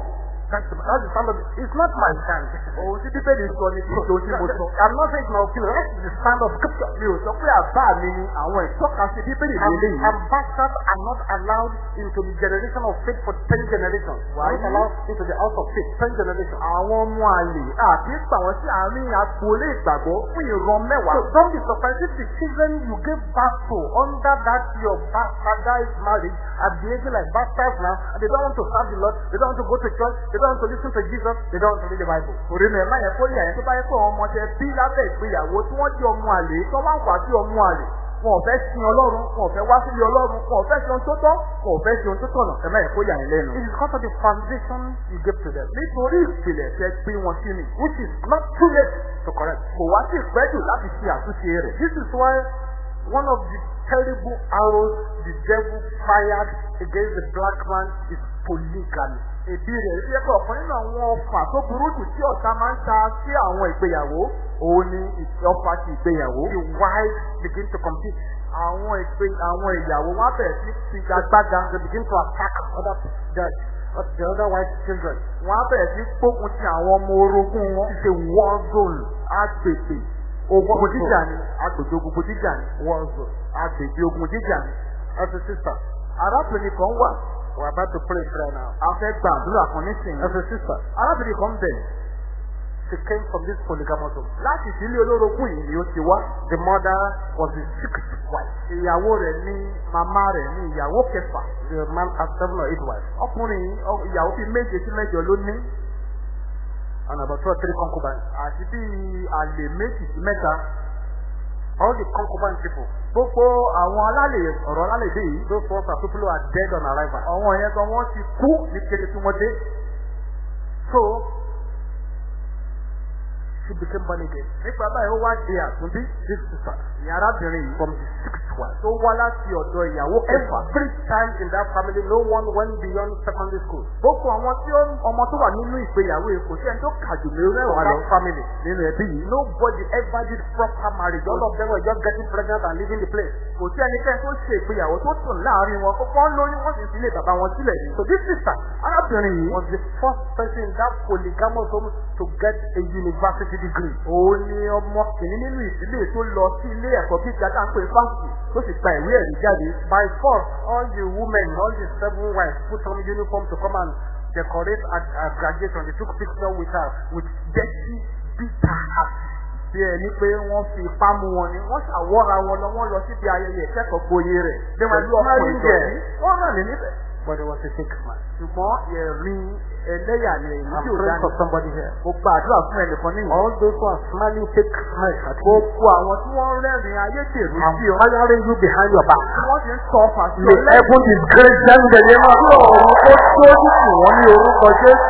That's the, that's the stand of It's not my stand. òun tí bíbélì sọ ni kí mo sọ. I'm not saying my opinion. That's the stand of scripture. mi ò sọ pé àbá mi ni àwọn ìtọ́kasí bíbélì And, lélẹ́yìí. and bastards are not allowed into the generation of faith for ten generations. Why? Not allowed into the house of faith ten generations. àwọn ọmọ àlè àti gbà wọ́n sí àárín agboolé ìgbàgbọ́ fún ìran mẹ́wàá. So don't be surprised if the children you gave birth to under that your bastardized marriage are behaving like bastards now and they don't want to serve the Lord, they don't want to go to church, they don't want to Jesus, they don't read the Bible. Nà ẹ̀ yẹ kó yà ẹ́ tó bá yẹ kó ọmọ tẹ bí lábẹ́ ìgbéyàwó tí wọ́n jẹ́ ọmọ àlè tó bá ń wá sí ọmọ àlè. Wọn ò fẹ́ sin Ọlọ́run, wọn ò fẹ́ wá sílé Ọlọ́run, wọn ò fẹ́ ṣe ohun tó tọ́, wọn ò fẹ́ ṣe ohun tó tọ̀nà. Ẹ má yẹ kó yà ẹ́ lẹ́nu. It is because of the foundation you gave to them, Nítorí ìpìlẹ̀ fẹ́ gbé wọn sí ni. which is not too late to correct. Kò wá sí ìpẹ́jù láti ṣe àtúnṣe rẹ̀. This is why one of the terrible arrows the devil fired against the black man is polygamy. Èbí rẹ̀ ṣe pé ọ̀kan nínú àwọn ọfà tó burú jù tí ọ̀tá máa ń ta sí àwọn ìgbéyàwó. Òun ni ọfà ti ìgbéyàwó. The wives begin to compete. Àwọn ìpè àwọn ìyàwó wọn bẹ̀rẹ̀ sí figagbága. They begin to attack other the, the other wife's children. Wọ́n á bẹ̀rẹ̀ sí gbógun ti àwọn ọmọ orogún wọn. It's a war zone. Agbègbè Ogun jíjà ni. Agbègbè ogun jíjà ni. war zone. Agbègbè ogun jíjà ni. As a sister, Arábìnrin kan wà. We're about to pray prayer now. A fẹ́ gba àdúrà kan nísìnyí. As a sister, Arábìnrin kan bẹ̀. she came from this polygamous home. Láti ìdílé olórogún yìí ni ó ti wá. The mother was the sixth wife. Ìyàwó rẹ̀ ní màmá rẹ̀ ní ìyàwó kẹfà. The man had seven or eight wives Ọkùnrin ìyàwó bíi méje sí mẹ́jọ ló ní. and about two or three concubines. Àti bíi àlè méjì sí mẹ́ta. All the concubine people, Gbogbo àwọn alálè ọ̀rọ̀ alálè dé yìí. those ones are people who are dead on arrival. Àwọn yẹn gan wọ́n ti kú ní kété tí wọ́n dé. So, she became born again. Nípa báyìí ó wá di àtúndí. This sister, Ìyá arábìnrin yìí. from the sixth wife. Tó wá láti ọ̀dọ̀ ìyàwó kẹfà. Every time in that family, no one went beyond secondary school. Gbogbo àwọn tí ó ọmọ tó wà nínú ìgbéyàwó kò sí ẹni tó kà jù mí From rẹwà lọ. family, Nínú ẹbí yìí. nobody ever did proper marriage. All of them were just getting pregnant and leaving the place. Kò sí ẹnikẹ́ni tó ṣe ìgbéyàwó tó tún láàárín wọn. Kókó ń lóyún wọ́n sì ilé bàbá wọn sílẹ̀. So this sister Arábìnrin yìí. was the first person that polygamous home to get a university degree. Òun ni ọmọ kìíní nínú ìdílé tó lọ sí ilé ẹ̀kọ́ gíga tá à ń pè fásitì tó sì gba ìwé ẹ̀rí jáde. By force, all the women, all the seven wives put on uniform to come and decorate at, at graduation. They took picture with her with dirty, bitter heart. Bí ẹni pé wọ́n fi ipá mú wọn ni wọ́n ṣàwọ́ra wọn lọ wọ́n lọ síbi ayẹyẹ ìkẹ́kọ̀ọ́ gboyè rẹ̀. Pẹ̀lú ọkọ̀ smiling ìdọ̀tí. there. Wọ́n rà ní níbẹ̀. But there was a fake man. Ṣùgbọ́n ẹ̀rín ẹlẹ́yà ni èyí I'm tí ò praying for somebody here. Mo gba àdúrà fún ẹnìkan níyìn. All those who are smiling fake smiles at you, Gbogbo àwọn tí wọ́n rẹ́rìn ayédèrú I'm sí ọ. firing you behind your back. Wọ́n ti ń sọ sí ọ May lẹ́yìn. heaven disgrace them in the name of Ọ̀run kó tó dùkù wọ́n ní orúkọ Jésù.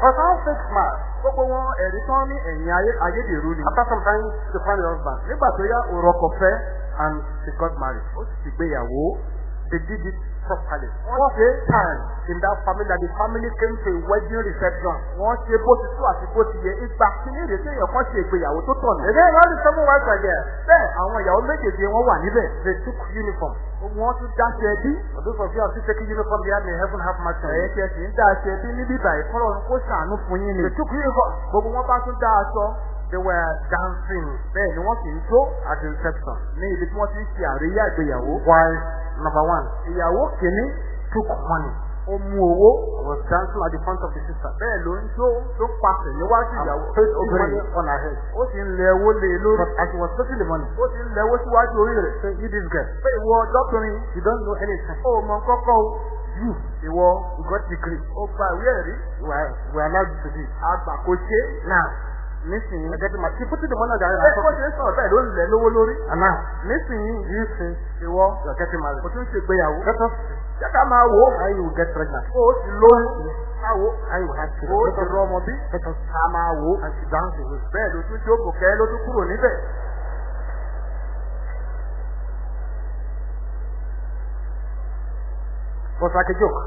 All fake smiles. Gbogbo wọn ẹ̀rí tán ní ẹ̀yìn ayé- ayédèrú ni. After some time, she found a husband Nígbà tó yá òrò fẹ́, and she got married. ó sì gbéyàwó. They did it properly. Wọ́n ṣe Time in that family that the family came to a wedding reception. wọ́n ṣe bó ti tó àti bó ti yẹ. Ìgbà kíní ìrètí èèyàn kan ṣe ìgbéyàwó tó tọ̀nà. The seven wives are there. Bẹ́ẹ̀ àwọn ìyàwó méjèèjì wọn wà níbẹ̀. They took uniform. Wọ́n tún dáṣẹ ẹbí. Of you who are still taking uniform here, may heaven have mercy Ẹ̀yẹ you. tí ẹ sì ń dáṣẹ ẹbí níbí ìbàyẹ̀ kọ́lọ̀ kó ṣàánú fún yín ni. They took uniform. Gbogbo wọn bá tún dá aṣọ. They were dancing Bẹ́ẹ̀ ni wọ́n sì ń jó at the reception. ní ibi tí wọ́n ti ń ṣe àríyá ìgbéyàwó. Wife number one Ìyàwó kìíní took money. ó mú owó. Was dancing at the front of the sister. Bẹ́ẹ̀ ló ń jó tó pàṣẹ níwájú ìyàwó money obìnrin. on her head. Ó sì ń lẹ owó lé e lórí. But as she was taking the money, Ó sì ń lẹ owó síwájú orí rẹ̀. say, you this girl, Pé ìwọ ọjọ́kùnrin you don't know anything. ó mọ kọ́kọ́ o. You, Ìwọ you got degree. ó gba ìwé ẹ̀rí. We are, we are allowed to it. Àgbà kò ṣe. Now, Nísìnyí. I get my, she put the money on the Ẹ other bó ṣe ń sọ̀rọ̀ bẹ́ẹ̀ ló ń lẹ̀ lówó lórí. Now, Nísìnyí. you say Ìwọ you are getting married. kò tún ṣe ìgbéyàwó. Let us Jẹ́ ká máa wò how you get pregnant. Ó sì lóyún. Káwo. How you have children. Sì us, rọ ọmọ bí. us Ká máa wò and she danced away. Bẹ́ẹ̀ ló tún jókòó kẹ́ ló tún kúrò níbẹ̀. Was like a joke.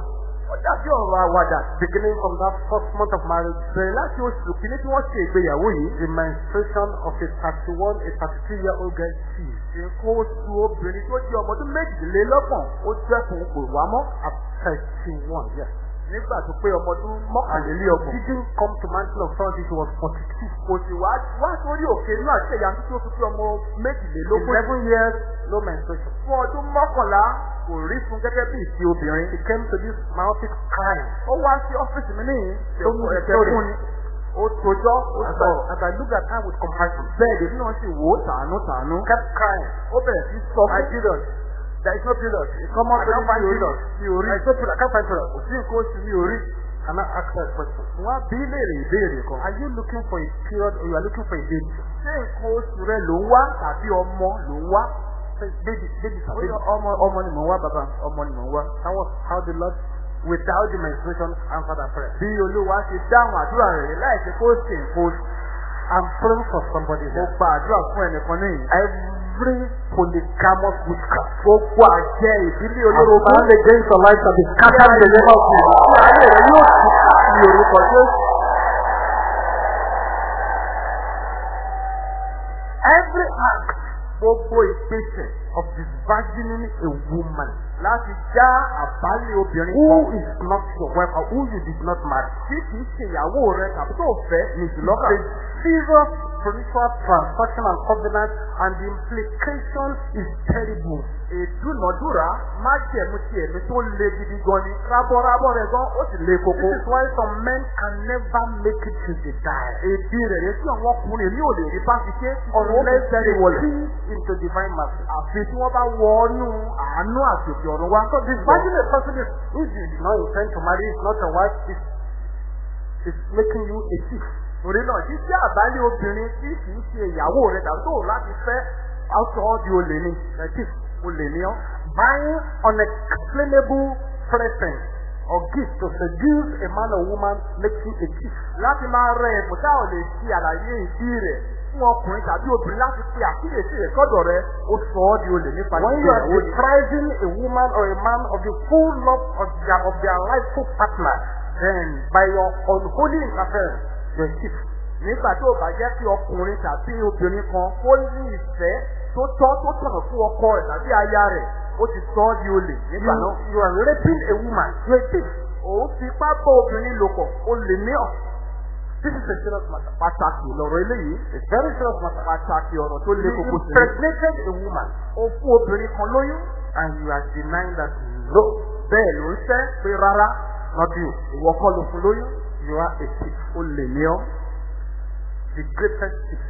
Dàbí ọ̀rọ̀ àwàdà. Beginning from that first month of marriage, Bẹ̀rẹ̀ láti oṣù kìíní tí wọ́n ṣe ìgbéyàwó yìí. the menstruation of a 31, a 32 year old girl ceased. Nǹkan oṣù obìnrin tó jẹ́ ọmọ ọdún méjìlélọ́gbọ̀n ó dẹ́kun kò wá mọ́. At 31, yes. Nígbà tó pé ọmọ ọdún And mọ́kànlélọ́gbọ̀n. didn't come to mountain of authority, she was 42. Kò sì wá wá sórí òkè náà ṣe ìyá tó fi ọmọ méjìlélógún. 11 years, no menstruation. Fún ọdún mọ́kànlá kò rí fún gẹ́gẹ́ bí ìsí obìnrin. He came to this mountain crying. Ó wá sí ọ́fíìsì mi mú Ẹ̀kẹ́ ìtọ́rẹ̀. fún ni. Ó tojọ́. Ó. I, as I looked at her with compassion, Bẹ́ẹ̀ lèmi náà sì wò ó tàánú tàánú. kept crying. Ó bẹ̀rẹ̀ sí sọ My fún period. There is no period. Come on, I can't find mi ò rí. period. Mi ò rí. There is no period. I can't find period. Kò sí nǹkan oṣù mi ò rí. And I asked her a question. Wọ́n á bí léèrè ìbéèrè kan. Are you looking for a period or you are looking for a baby? Ṣé nǹkan oṣù rẹ ló ń wá tàbí ọmọ ló ń wá? Baby, baby, sir, Ó baby. yọ ọmọ ọmọ ni mò ń wá bàbá ọmọ ni mò ń wá. That was how the Lord, without the menstruation, answered our prayer. Bí Olúwa ṣe dáhùn àdúrà rẹ̀ láì ṣe kó ṣe oṣù. I'm praying for somebody Mo here. gba àdúrà fún ẹnìkan níyìn. Every polygamous witchcraft. Gbogbo àjẹ ìdílé olórogún. against your life and be scattered in the name of Jesus. Tí ayé rẹ̀ yóò tún ní orúkọ Jésù. Every Gbogbo ìgbésẹ̀ of disinvagining a woman. Láti já àbálẹ̀ obìnrin who kan is not your wife or who you did not marry. tí kì í ṣe ìyàwó rẹ tàbí tó fẹ́ ní serious spiritual transaction and covenant and the implication is terrible. ìdúnàdúrà májẹ̀mú ti ẹ̀mí tó le gidi gan ni rábọ́rábọ́ rẹ̀ gan ó sì le koko. This is why some men can never make it till they die. èdè rẹ̀ rẹ̀ tí àwọn ọkùnrin mi ò lè rí bá fi ṣe ọ̀rọ̀ tẹ́lẹ̀ wọlé. into divine mercy. àfi tí wọ́n bá wọ ọ́nú àánú àti òkè ọ̀run wá. So disinvaging a person is who you not intend to marry is not a wife, is is making you a thief. Torí náà jíjẹ́ àbálẹ̀ obìnrin tí kì í ṣe ìyàwó rẹ̀ tàbí tó láti fẹ́ aṣọ di olè ni thief. olè ni ọ́. Buying unexplainable present or gift to seduce a man or woman makes you a thief. láti máa rẹ ẹ̀bùn tá ò lè ṣe àlàyé ìdí rẹ̀ fún ọkùnrin tàbí obìnrin láti pe àkíyèsí rẹ̀ sọ́dọ̀ rẹ̀ ó sọ ọ́ di olè nípa When jíjẹ́ you are depriving a woman or a man of the full love of their, of their rightful partner, then by your unholy interference, thief. nígbà tó o bá jẹ́ kí ọkùnrin tàbí obìnrin kan kó ní ìfẹ́ tó tọ́ tó tọ̀nà fún ọkọ rẹ̀ tàbí aya rẹ̀ ó ti sọ ọ́ di olè You, nígbà náà. you are raping a woman, you're a thief. òun fi ipá bá obìnrin lò pọ̀ ó lè ní ọ̀. This is a serious matter. pàtàkì lọ̀rọ̀ eléyìí. It's very serious matter. pàtàkì ọ̀rọ̀ tó le You koko sí i. impregnated a woman ó fún obìnrin kan lóyún. and you are denying that no, bẹ́ẹ̀ ló ń fẹ́ pé rárá not you. ìwọ kọ́ ló fún lóyún. You are a thief. ó lè ní ọ́. The greatest thief.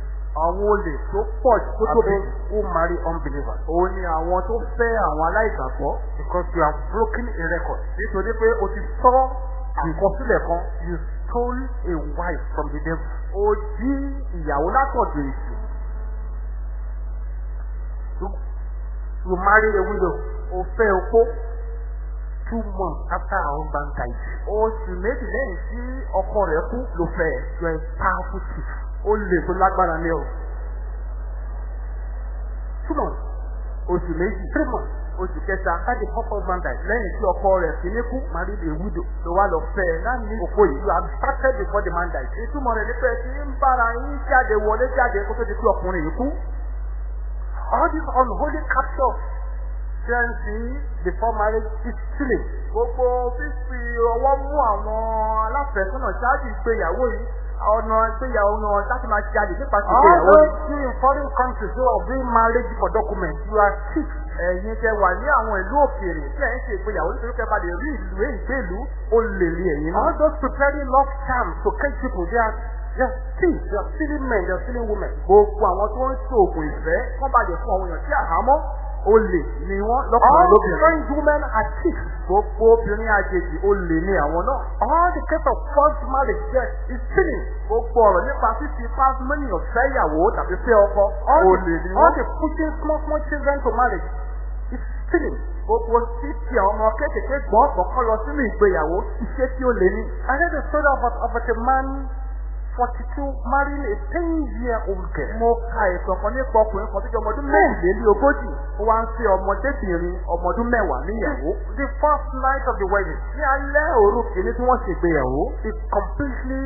àwọn olè tó pọ̀ tó tóbi. who marry unbelievers. òun ni àwọn tó fẹ́ àwọn aláìgbàgbọ́. Because you have broken a record. nítorí pé o ti sọ àkọsílẹ̀ kan. You stole a wife from the devil. ó jí ìyàwó látọ̀dọ̀ èṣù. You, marry a widow ó fẹ́ opó. Two months after her husband died. oṣù méjì lẹ́yìn tí ọkọ rẹ̀ kú ló fẹ́ ẹ̀. Are a powerful thief. ó lè tó lágbára ní o. Two months, oṣù méjì. three months oṣù kẹta. first husband died. lẹ́yìn tí ọkọ rẹ̀ fi ní kú. Married a widow. ló wá lọ fẹ́ ẹ. That means òpó you have started before the man died. ìtumọ̀ rẹ̀ ní pé tí ń bára yín jáde wọlé jáde kó. All this unholy capture fiancé before marriage is stealing. gbogbo fífi ọwọ́ mú àwọn aláfẹ́sọ́nà ṣáájú ìgbéyàwó yìí ọ̀nà ìgbéyàwó náà láti máa jalè nípasẹ̀ All ìgbéyàwó those yìí. who in foreign countries who are doing marriage for documents, you are thieves. ẹ̀yin tẹ wà ní àwọn ìlú òkèèrè tí ẹ̀ ń ṣe ìgbéyàwó nítorí kẹfà lè rí ìlú èyí gbé ìlú ó lè rí ẹ̀yin náà. All those preparing love charms to catch people, they are are thieves. They are stealing men. They are stealing women. gbogbo àwọn tó ń ṣoògùn ìfẹ́ kán bá lè fún àwọn èèyàn sí àhámọ́ olè ni wọ́n All lọ́kùnrin lóbìnrin. strange women are thieves. gbogbo obìnrin àjèjì olè ni àwọn náà. All the case of forced marriage there is stealing. gbogbo ọ̀rọ̀ nípa fífi pásímọ́nìyàn fẹ́ ìyàwó tàbí fẹ́ ọkọ All olè ni all wọ́n. the pushing small small children to marriage is stealing. gbogbo títí àwọn ọmọ kéékèèké gbọ́n kọ̀ọ̀kan lọ sínú ìgbéyàwó iṣẹ́ tí ó lè ní. I heard a story about, about a man, 42, marrying a 10-year-old girl. mo ka ìtàn kan nípa ọkùnrin kan tó jẹ́ ọmọ ọdún méjìléní ogójì ó wá ń fi ọmọdébìnrin ọmọ ọdún mẹ́wàá níyàwó. The first night of the wedding, ní alẹ́ òru kìíní tí wọ́n ṣègbéyàwó. he completely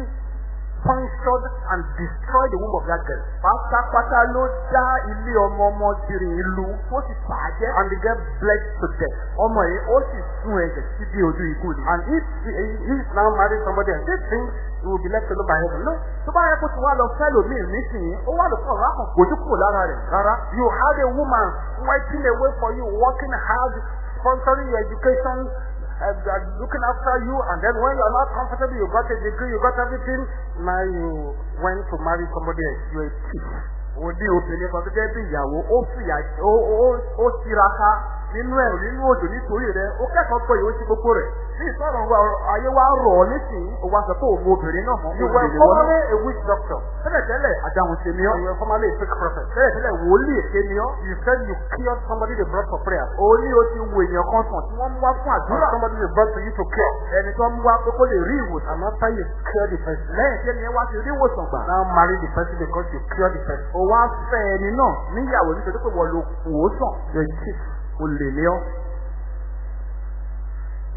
punctured and destroyed the womb of that girl. pátápátá ló dá ilé ọmọ ọmọbìnrin ìlú tó sì bàjẹ́. And the girl bled to death. ọmọ yìí ó sì sún ẹ̀jẹ̀ síbi ojú ikú ni. And if he, he is now married somebody else, this thing he will be left alone by heaven. No. tó bá yẹ kó ti wá lọ fẹ́ lòmíì nísìnyí ó wà lọ́kàn lákàn kójú kúrò lára rẹ̀ rárá. You had a woman waiting away for you, working hard, sponsoring your education, uh, uh, looking after you, and then when you are not comfortable, you got a degree, you got everything, now you went to marry somebody else. You're a thief. ó ní obìnrin kan gẹ́gẹ́ bí ìyàwó ó fìyà ó ó ó tiraka nínú ẹ̀rù nínú òjò nítorí rẹ̀ ó kẹ́kọ̀ọ́ pé ìwé sí gbogbo rẹ̀ ní ìsọ̀rọ̀ wa ayé wa rọ̀ ọ́ nísìnyí ó wá sọ pé òun obìnrin náà mọ̀ You ó were lè wọ́n náà. formerly a witch doctor. tẹ́lẹ̀tẹ́lẹ̀ àdáhùn ṣe ni ọ́ you were formerly a fake prophet. tẹ́lẹ̀tẹ́lẹ̀ wòlíì èké ni ọ́ You said you cured somebody they brought for prayer. ó ní o ti wo èèyàn kan sàn tí wọ́n mú wá fún àdúrà somebody they brought to you to cure. ẹni tó mú wá pé kó lè rí ìwòsàn And after you cured the person, lẹ́yìn tí ẹni yẹn wá ti rí ìwòsàn gbà now marry the person because you cured the person. ó wá fẹ́ ẹni náà níyàwó nítorí pé wọ́n lo wò ó sàn You're a thief. ó lè ní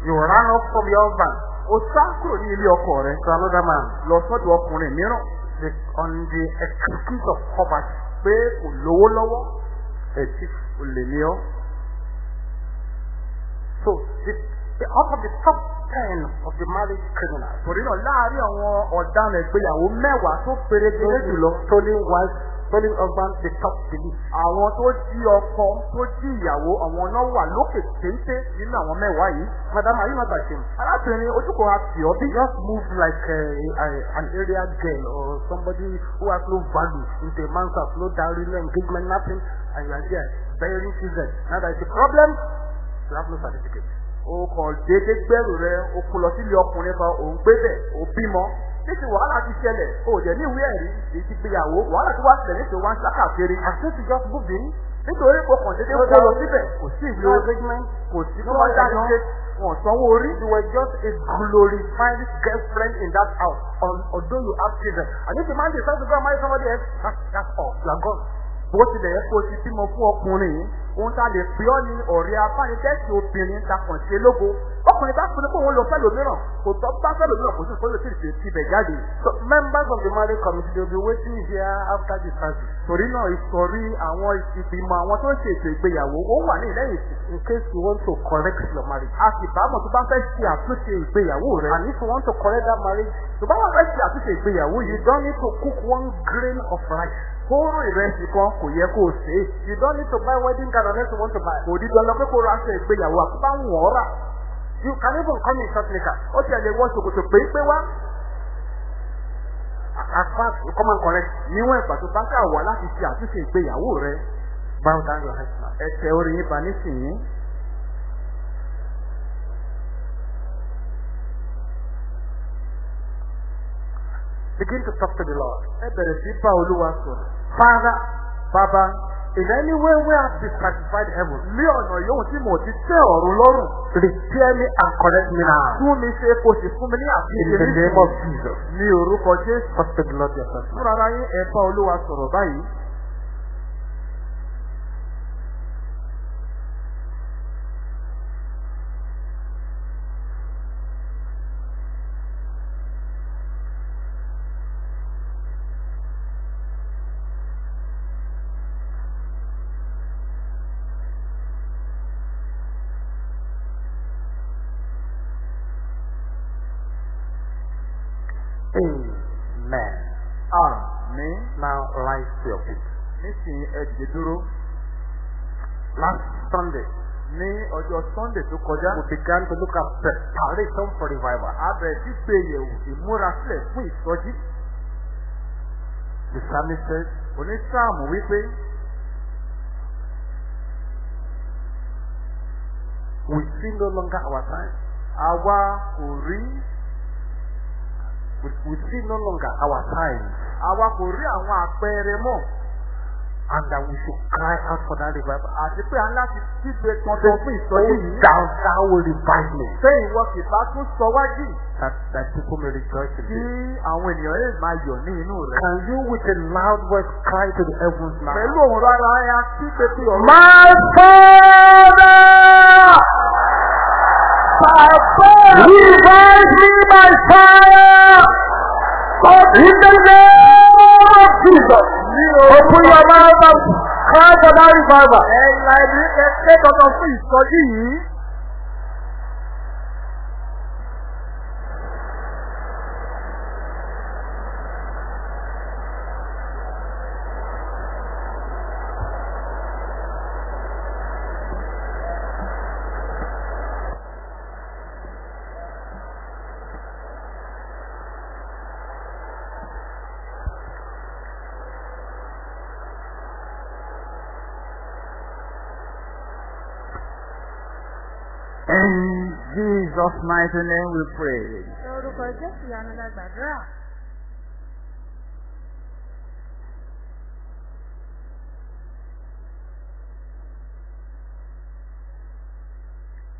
ọ́ off from your husband ó sá kúrò ní ilé ọkọ rẹ̀ to another man lọ sọ́dọ̀ ọkùnrin mìíràn the, on the excuse of poverty. pé kò lówó lọ́wọ́ A thief. ó lè ní ọ́ So, the, the, out of the top 10 of the marriage criminals, Torí náà láàárín àwọn ọ̀daràn ìgbéyàwó mẹ́wàá tó perégedé jùlọ. stolen wives, stolen husbands, the top believe. Àwọn tó jí ọkọ tó jí ìyàwó àwọn náà wà lókè téńté nínú àwọn mẹ́wàá yìí. Madam, you not ashamed? Arábìnrin ojúkò àti ọbí. just move like a, a, an area girl or somebody who has no value into a man's house, no dowry, no engagement, nothing, and you are there bearing children. Now there is a problem, you have no certificate. O kàn déédéé gbẹ́rù rẹ, o kò lọ sílé ọkùnrin kan, òun gbé bẹ̀, o bímọ. Níṣẹ́ wàhálà ti ṣẹlẹ̀, o jẹ̀ ní ìwé ẹ̀rí, èyí ti gbéyàwó, wàhálà ti wá ṣẹlẹ̀ nítorí wọ́n ń ṣàkàkiri. As if you just moved in, Nítorí kò kàn déédéé kó lọ síbẹ̀, kò sí ìwé engagement, kò sí no kó jáde money, ṣe, wọ́n sanwó orí. you were just a glorified girlfriend in that house, on, although you have children. And if the man decides to go and marry somebody else, that's, that's all. You are gone. Bó tilẹ̀ yẹ kó o ti bímọ fún ọkùnrin yìí, ohun tá a lè pè ọ́ ní ọ̀rẹ́ abánidẹ́sì obìnrin ta kàn ṣe lógo. Ọkùnrin bá pinnu pé òun lọ fẹ́ lòmíràn, kò tọ́ bá fẹ́ lòmíràn kò sí ìfọ́lẹ́ tí ìfẹ́ ti bẹ̀ jáde. So members of the marriage committee, will be waiting here after the service. Torí náà ìsọ̀rí àwọn ìgbìmọ̀ àwọn tó ń ṣe ètò ìgbéyàwó ó wà ní ìlẹ́yìn in case you want to correct your marriage. A sì bá mọ̀ tó bá fẹ́ ṣe àtúnṣe ìgbéyàwó rẹ̀. And if you want to correct that marriage, Tó bá wà fẹ́ ṣe àtúnṣe ìgbéyàwó you don't need to cook one grain of rice. Kóró ìrẹsì kan kò yẹ kó o ṣe é. You don't need to buy wedding gown unless you want to buy. Kò di dandan pé kó o ra ìgbéyàwó àkóbá ń wọ̀ ọ́ rà. You can even come in short knicker. Ó ti ẹ̀ lè wọ ṣòkòtò péńpé wá. Come and correct. Níwọ̀n ìgbà tó bá kà wá láti ṣe àtúnṣe ìgbéyàwó rẹ̀. Bow down your head. Ẹsẹ̀ orí yín ba nísìnyí. Begin to talk to the Lord. Ẹ bẹ̀rẹ̀ sí bá Olúwa sọ̀rọ̀. Father, Bàbá, in any way we have dissatisfied heaven, ní ọ̀nà yòówù tí mo ti tẹ́ ọ̀run lọ́rùn. repair me and correct me now. Tún mi ṣe kò sì fún mi ní In the name of. Jesus. Ní orúkọ Jésù. The Lord now. Fúnra ara yín ẹ bá Olúwa sọ̀rọ̀ báyìí. Amen. Àmín. Now rise to your feet. Nísìnyí ẹ. Last Sunday, Ní ọjọ́ Sunday tó kọjá. we began to look at preparation for revival. A bẹ̀rẹ̀ sí gbé yẹ̀wò ìmúrasílẹ̀ fún ìsọjí. The psalmist says, Onísáàmù wípé we see no longer our time. àwa kò rí We, see no longer our time. àwa kò rí àwọn àpẹẹrẹ mọ́ And that we should cry out for that revival. àti pé a ń láti kígbe tuntun fún ìsọjí yìí. thou, thou will revive me. Ṣé ìwọ kì bá tún sọ wájú That, that people may rejoice in kí thee. àwọn ènìyàn lè máa yọ̀ ní inú rẹ̀? Can you with a loud voice cry to the heavens now? Pẹ̀lú òun rárá ya kígbe sí ọ̀rọ̀. My Father! Revive me by fire! In the name of Jesus! Open your mouth and cry for that revival. Ẹ̀la ẹ̀mí kẹ́kẹ́ tuntun fún ìsọjí yìí. Jesus' mighty name we pray.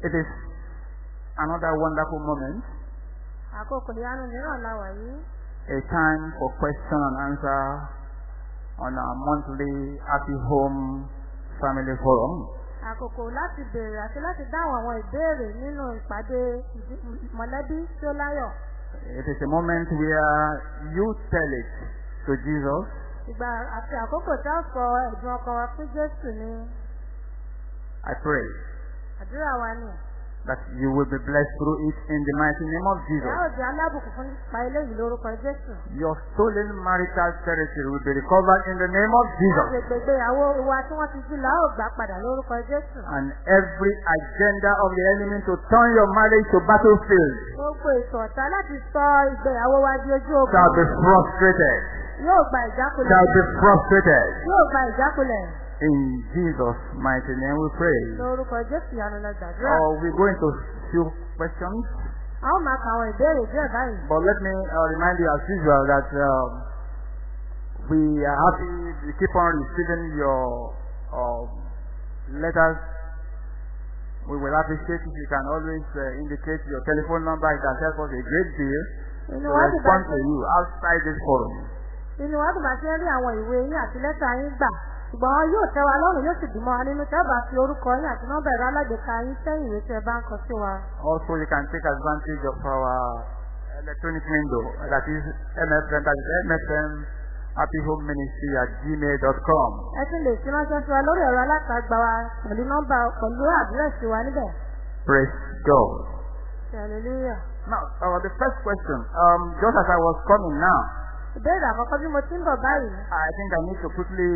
It is another wonderful moment, a time for question and answer on our monthly Happy Home Family Forum. Àkókò láti béèrè àti láti dáhùn àwọn ìbéèrè nínú ìpàdé mọ̀lẹ́bí tí ó láyọ̀. It is a moment where you tell it to Jesus Ìgbà àti àkókò tí a sọ ẹ̀dùn ọkàn wa fún Jésù ni I pray àdúrà wa ni. That you will be blessed through it in the mighty name of Jesus. Your stolen marital territory will be recovered in the name of Jesus. And every agenda of the enemy to turn your marriage to battlefield shall be frustrated. Shall be frustrated. In Jesus' mighty name we pray. Lórúkọ Jésù ìyanu lọ gbàdúrà. Uh, we go into few questions. A ó máa ka àwọn ìbéèrè díẹ̀ báyìí. But let me uh, remind you as usual that um, we are happy to keep on receiving your um, letters. We will appreciate if you can always uh, indicate your telephone number. It can help us a great deal to respond to you outside this forum. inú wa dùn bá ṣe ń rí àwọn ìwé yín àti lẹ́tà yín gbà. Ṣùgbọ́n yóò tẹ́ wa lọ́rùn yóò sì dùn mọ́ wa nínú tẹ́ bá fi orúkọ yín àti nọ́mbà ẹ̀rọ alágbèéká yín sẹ́yìn ìwé tí ẹ bá ń kọ sí wa. Also, you can take advantage of our electronic window, that is MFM, that is MFM Happy Home Ministry at gmail.com. Ẹ tún lè fi ránṣẹ́ sí wa lórí ẹ̀rọ alátagbà wa pẹ̀lú nọ́mbà pẹ̀lú àdírẹ́sì wa níbẹ̀. Praise God. Hallelujah. Now, uh, the first question, um, just as I was coming now, Ìbéèrè àkọ́kọ́ bí mo ti ń bọ̀ báyìí. I think I need to quickly,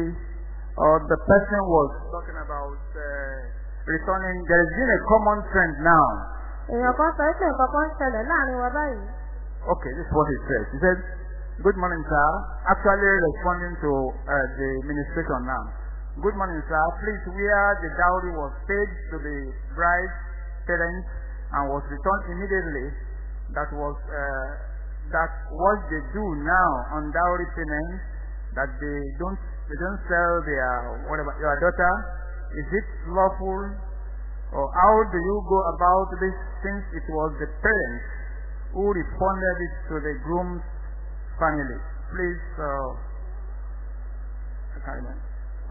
uh, the person was talking about uh, returning. There has been a common trend now. Èèyàn kan sọ pé nǹkan kan ń ṣẹlẹ̀ láàrin wa báyìí. Okay, this is what he said. He said, Good morning, sir. Actually responding to uh, the administration now. Good morning, sir. Please, where the dowry was paid to the bride's parents and was returned immediately, that was uh, that what they do now on dowry payments, that they don't they don't sell their whatever your daughter. Is it lawful, or how do you go about this? Since it was the parents who responded it to the groom's family. Please, uh.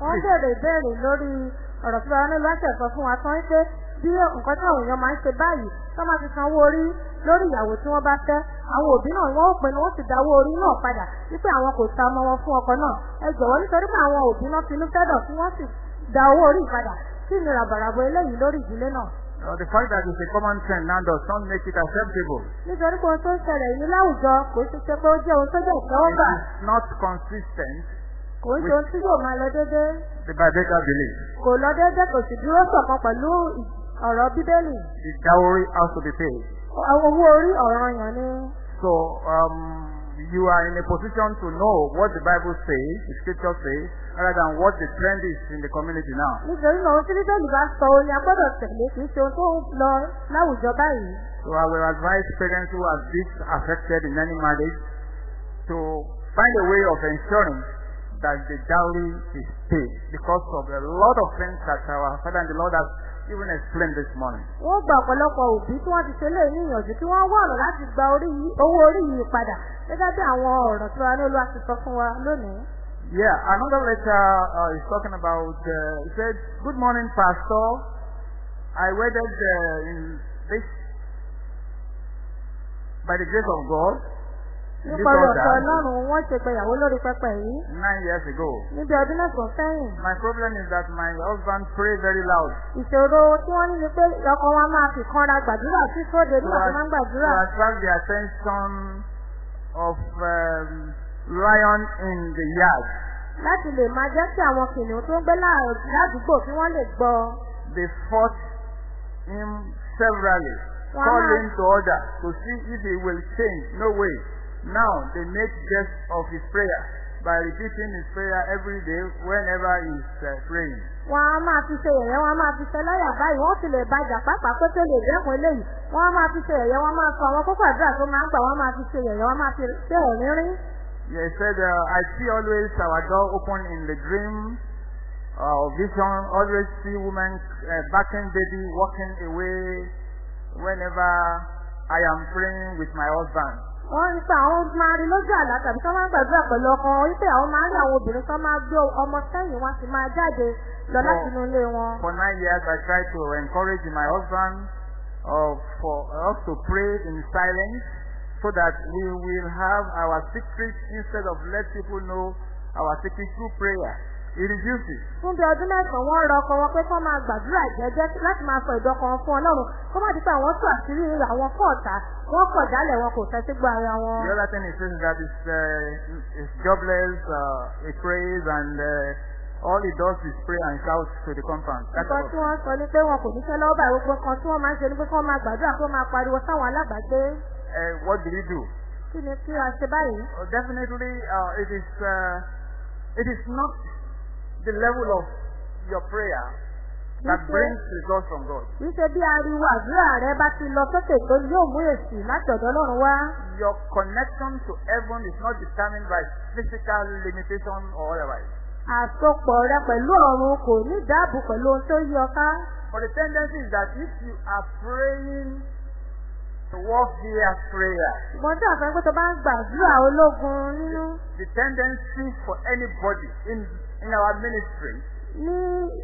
Wọ́n bèèrè ìbéèrè lórí ọ̀rọ̀ tí wọn ní lọ́sẹ̀ sọ fún wa tán pé bí nǹkan tí àwọn èèyàn máa ń ṣe báyìí tó máa ti sanwó orí lórí ìyàwó tí wọ́n bá fẹ́ àwọn òbí náà wọ́n ó pinnu wọ́n sì dáwó orí náà padà wípé àwọn kò ta ọmọ wọn fún ọkọ náà ẹ jọ̀wọ́ nítorí pé àwọn òbí náà finú fẹ́dọ̀ tí wọ́n sì da owó orí padà kí ni ràbàràbà eléyìí lórí ìdílé náà. Uh, the fact that it's a common trend now does not make it acceptable. nítorí pé ohun tó ń ṣẹlẹ̀ yìí láwùjọ kò ṣe ṣe pé ó jẹ́ ohun tó jẹ́ ìtẹ́wọ́gbà It is not consistent kò ń ṣe ohun tí yóò máa lọ déédéé the biblical belief. kò lọ déédéé kò sì dúró ṣọ̀kan pẹ̀lú ọ̀rọ̀ bíbélì The dowry has to be paid. Owó orí ọ̀ranyàn ni. So um, you are in a position to know what the Bible says, the Scripture says, rather than what the trend is in the community now. nítorí náà ohun tí bíbélì bá sọ orin a gbọ́dọ̀ tẹ̀lé kì í ṣe ohun tó ń lọ láwùjọ báyìí. So I will advise parents who are this affected in any marriage to find a way of ensuring that the dowry is paid because of a lot of things that our Father and the Lord has even explained this morning. wọ́n gba ọ̀pọ̀lọpọ̀ òbí tí wọ́n ti ṣe léyìn ìyànjú kí wọ́n wá ọ̀nà láti gba owó orí yìí padà gẹ́gẹ́ bí àwọn ọ̀rọ̀ tí wọ́n ní olúwa ti sọ fún wa lónìí. Yeah, another letter uh, is talking about, uh, it said, Good morning, Pastor. I wedded uh, in this, by the grace of God, nípa ọ̀rọ̀ ọ̀tọ̀ order, ọlọ́run wọ́n ṣe gbéyàwó lórí pẹpẹ yìí nine years ago. níbi ọdún mẹ́sàn-án sẹ́yìn. My problem is that my husband pray very loud. ìṣòro tí wọ́n ní ni pé ọkọ wọn máa fi kanra gbàdúrà sí sóde nígbà tí wọ́n ń gbàdúrà. to attract the attention of um, lion in the yard. láti lè máa jẹ́ kí àwọn kìnìún tó ń gbé ládùúgbò kí wọ́n lè gbọ́. They fought him severally, Wow. calling to order to see if he will change. No way. Now they make jest of his prayer by repeating his prayer every day whenever he is uh, praying. wọ́n á máa fi ṣe yẹ̀yẹ́ wọ́n á máa fi ṣe lọ́yà báyìí wọ́n sì lè bàjà pàápàá pé tó lè dẹ́kun eléyìí wọ́n á máa fi ṣe yẹ̀yẹ́ wọ́n máa sọ àwọn kókó àdúrà tó máa ń gbà wọ́n máa fi ṣe yẹ̀yẹ́ wọ́n máa fi ṣe ẹ̀rín rín. He said, uh, I see always our door open in the dream uh, vision, always see women uh, backing baby walking away whenever I am praying with my husband. Wọ́n ń pa àwọn máa lójú àlá tàbí tó máa ń gbàdúrà pẹ̀lú ọkọ wọn àwọn máa ń rí àwọn obìnrin tó máa gbé ọmọ sẹ́yìn wọn sì máa jáde lọ láti inú ilé wọn. For nine years, I tried to encourage my husband uh, for us to pray in silence so that we will have our secret instead of let people know our secret through prayer. He it. fún bí ọdún mẹ́sàn-án wọ́n rọ ọkọ wọn pé wọ́n máa gbàdúrà jẹ́jẹ́ láti máa sọ ìdọ́kọ̀ wọn fún ọlọ́run kó má di pé àwọn tó àṣírí àwọn fún ọ̀tá wọ́n kọ̀ jálẹ̀ wọn kò fẹ́ sí gbọ́ ara wọn. The other thing is that it's, uh, it's jobless, uh, he prays, and uh, all he does is pray and shout to the compound. Nǹkan tí wọ́n sọ ni pé wọn kò níṣẹ́ lọ́wọ́ báyìí gbogbo kan tí wọ́n máa ń ṣe ni pé wọ́n máa gbàdúrà wọ́n máa pariwo sáwọn alábàágbé Uh, what did he do? kí ni kí a ṣe báyìí. Uh, definitely, uh, it is uh, it is not the level of your prayer that brings results from God. ṣe bí ariwo àdúrà rẹ bá ti lọ sókè tó yóò mú èsì láti ọ̀dọ̀ ọlọ́run wá. Your connection to heaven is not determined by physical limitation or otherwise. àsopọ̀ rẹ pẹ̀lú ọ̀run kò ní ìdáàbò pẹ̀lú ohun tó yí ọ ká. But the tendency is that if you are praying warfare prayer, ṣùgbọ́n tí àfẹ́ pé tó bá ń gbàdúrà ológun nínú the tendency for anybody in in our ministry ní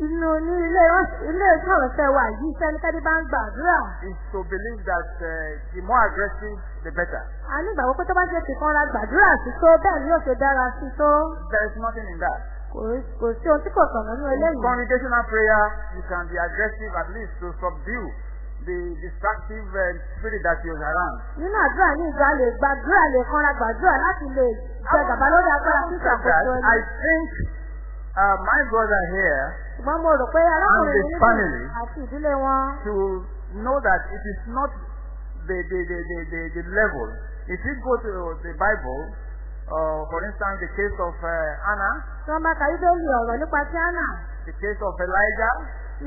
inú ní ilé ilé ìṣòròṣẹ́ wa yìí sẹ́nikẹ́ni bá ń gbàdúrà. is to believe that uh, the more aggressive, the better. a ní ìgbàgbọ́ pé tó bá ṣe fìkanra gbàdúrà sí tó bẹ́ẹ̀ ni yóò ṣe dára sí tó. There is nothing in that. kò sí ohun tí kò sọ̀nà In eléyìí. congregational prayer, you can be aggressive at least to subdue the destructive uh, spirit that is around. nínú àdúrà ní ìjọ a lè gbàdúrà lè kanra gbàdúrà láti lè jẹ gàba lórí agbára tí ìṣàkóso I think uh, my brother here ṣùgbọ́n mo rò pé arákùnrin And yìí his family. àti ìdílé wọn. to know that it is not the the the the, the, the level. If you go to the Bible, uh, for instance, the case of uh, Anna, tí wọ́n bá ka bíbélì ọ̀rọ̀ nípa tíánà the case of Elijah,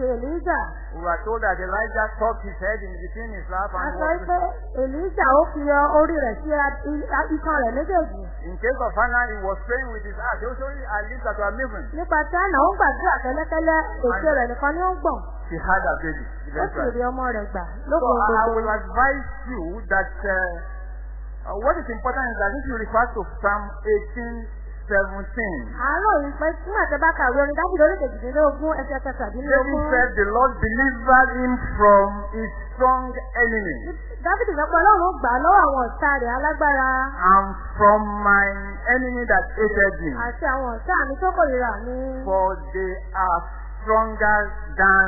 èlíjà. we were told that Elijah tucked his head in between his lap a and sọ was pé èlíjà ó fi orí rẹ̀ sí a- ikan rẹ̀ méjèèjì. In case of Hannah, he was praying with his heart. He was only her lips that were moving. nípa tíánà ó ń gbàdúrà kẹ́lẹ́kẹ́lẹ́ èsì rẹ̀ nìkan ni ó ń gbọ̀n. She had a baby. ó sì rí ọmọ rẹ̀ gbà So I, will advise you that uh, uh, what is important is that if you refer to Psalm 18, 17, àárọ̀ yìí pé nígbà tí a bá kàwé orin dábìlì orí kejìdínlógún ẹsẹ̀ David said the Lord delivered him from his strong enemy sọ pé ọlọ́run gbà á lọ́wọ́ àwọn ọ̀tá rẹ̀ alágbára and from my enemy that hated him. àti àwọn ọ̀tá mi tó kórìíra mi. For they are stronger than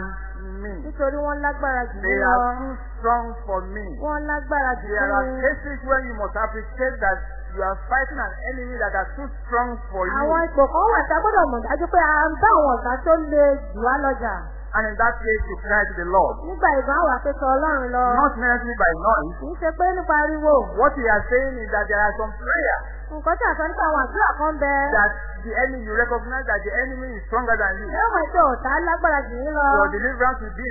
me. nítorí wọ́n lágbára jù mí They are too strong for me. wọ́n lágbára jù There are cases where you must appreciate that you are fighting an enemy that are too strong for àwọn you. ipò kan wà tá a gbọ́dọ̀ mọ̀ dájú pé a ń bá àwọn ọ̀tá tó le jù wá lọ́jà. And in that case, you cry to the Lord. nígbà ìgbà wà pé sọ ọlọ́run lọ. Not necessarily by noise. kì í ṣe pé nípa ariwo. What we are saying is that there are some prayers nǹkan tí a sọ nípa àwọn àdúrà kan bẹ. that the enemy, you recognize that the enemy is stronger than you. yóò mọ̀ pé ọ̀tá lágbára jù yín lọ. Your deliverance will be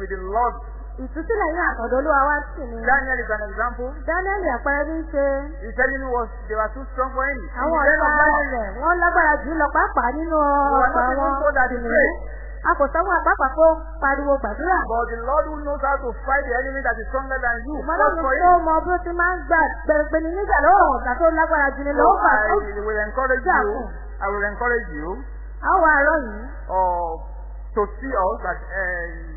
with the Lord. Ìtúsílẹ̀ yín àtọ̀dọ̀ olúwa wá sí ni. Daniel is an example. Daniel àpẹẹrẹ bí ń ṣe. His enemy was, they were too strong for him. Àwọn ọ̀tá rẹ̀ wọ́n lágbára jù lọ pàápàá nínú he prayed. a kò sọ fún àpapà kó pariwo gbàdúrà. But the Lord who knows how to fight the enemy that is stronger than you, for tó mọ bí ó ti máa ń gbà gbẹ̀rẹ̀gbẹ̀ni nígbà lọ́wọ́ ọ̀tá tó lágbára jù ní lọ́wọ́ gbà tó. I will encourage you, I will encourage you Àwọn àárọ̀ yìí, to see us that uh,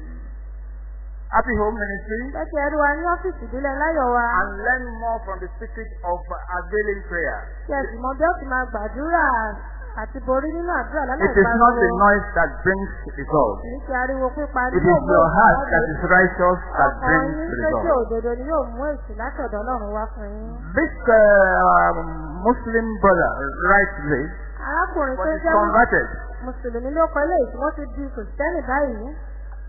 Happy Home Ministry ẹrú wa ní ọ́fíìsì ìbílẹ̀ láyọ̀ wa. and learn more from the secret of availing prayer. Kí ẹ sì mọ bí ó ti máa gbàdúrà àti borí nínú àdúrà lálẹ́ It is not the noise that brings results. Kì í ṣe ariwo pípa ní It is your heart that is righteous that Ọkàn brings yín tó jẹ́ results. òdodo ni yóò mú èsì látọ̀dọ̀ Ọlọ́run wá fún yín. This uh, Muslim brother this, Arákùnrin tó jẹ́. Mùsùlùmí ló kọ ilé ìtumọ̀ ti di Kìrìsìtẹ́nì báyìí.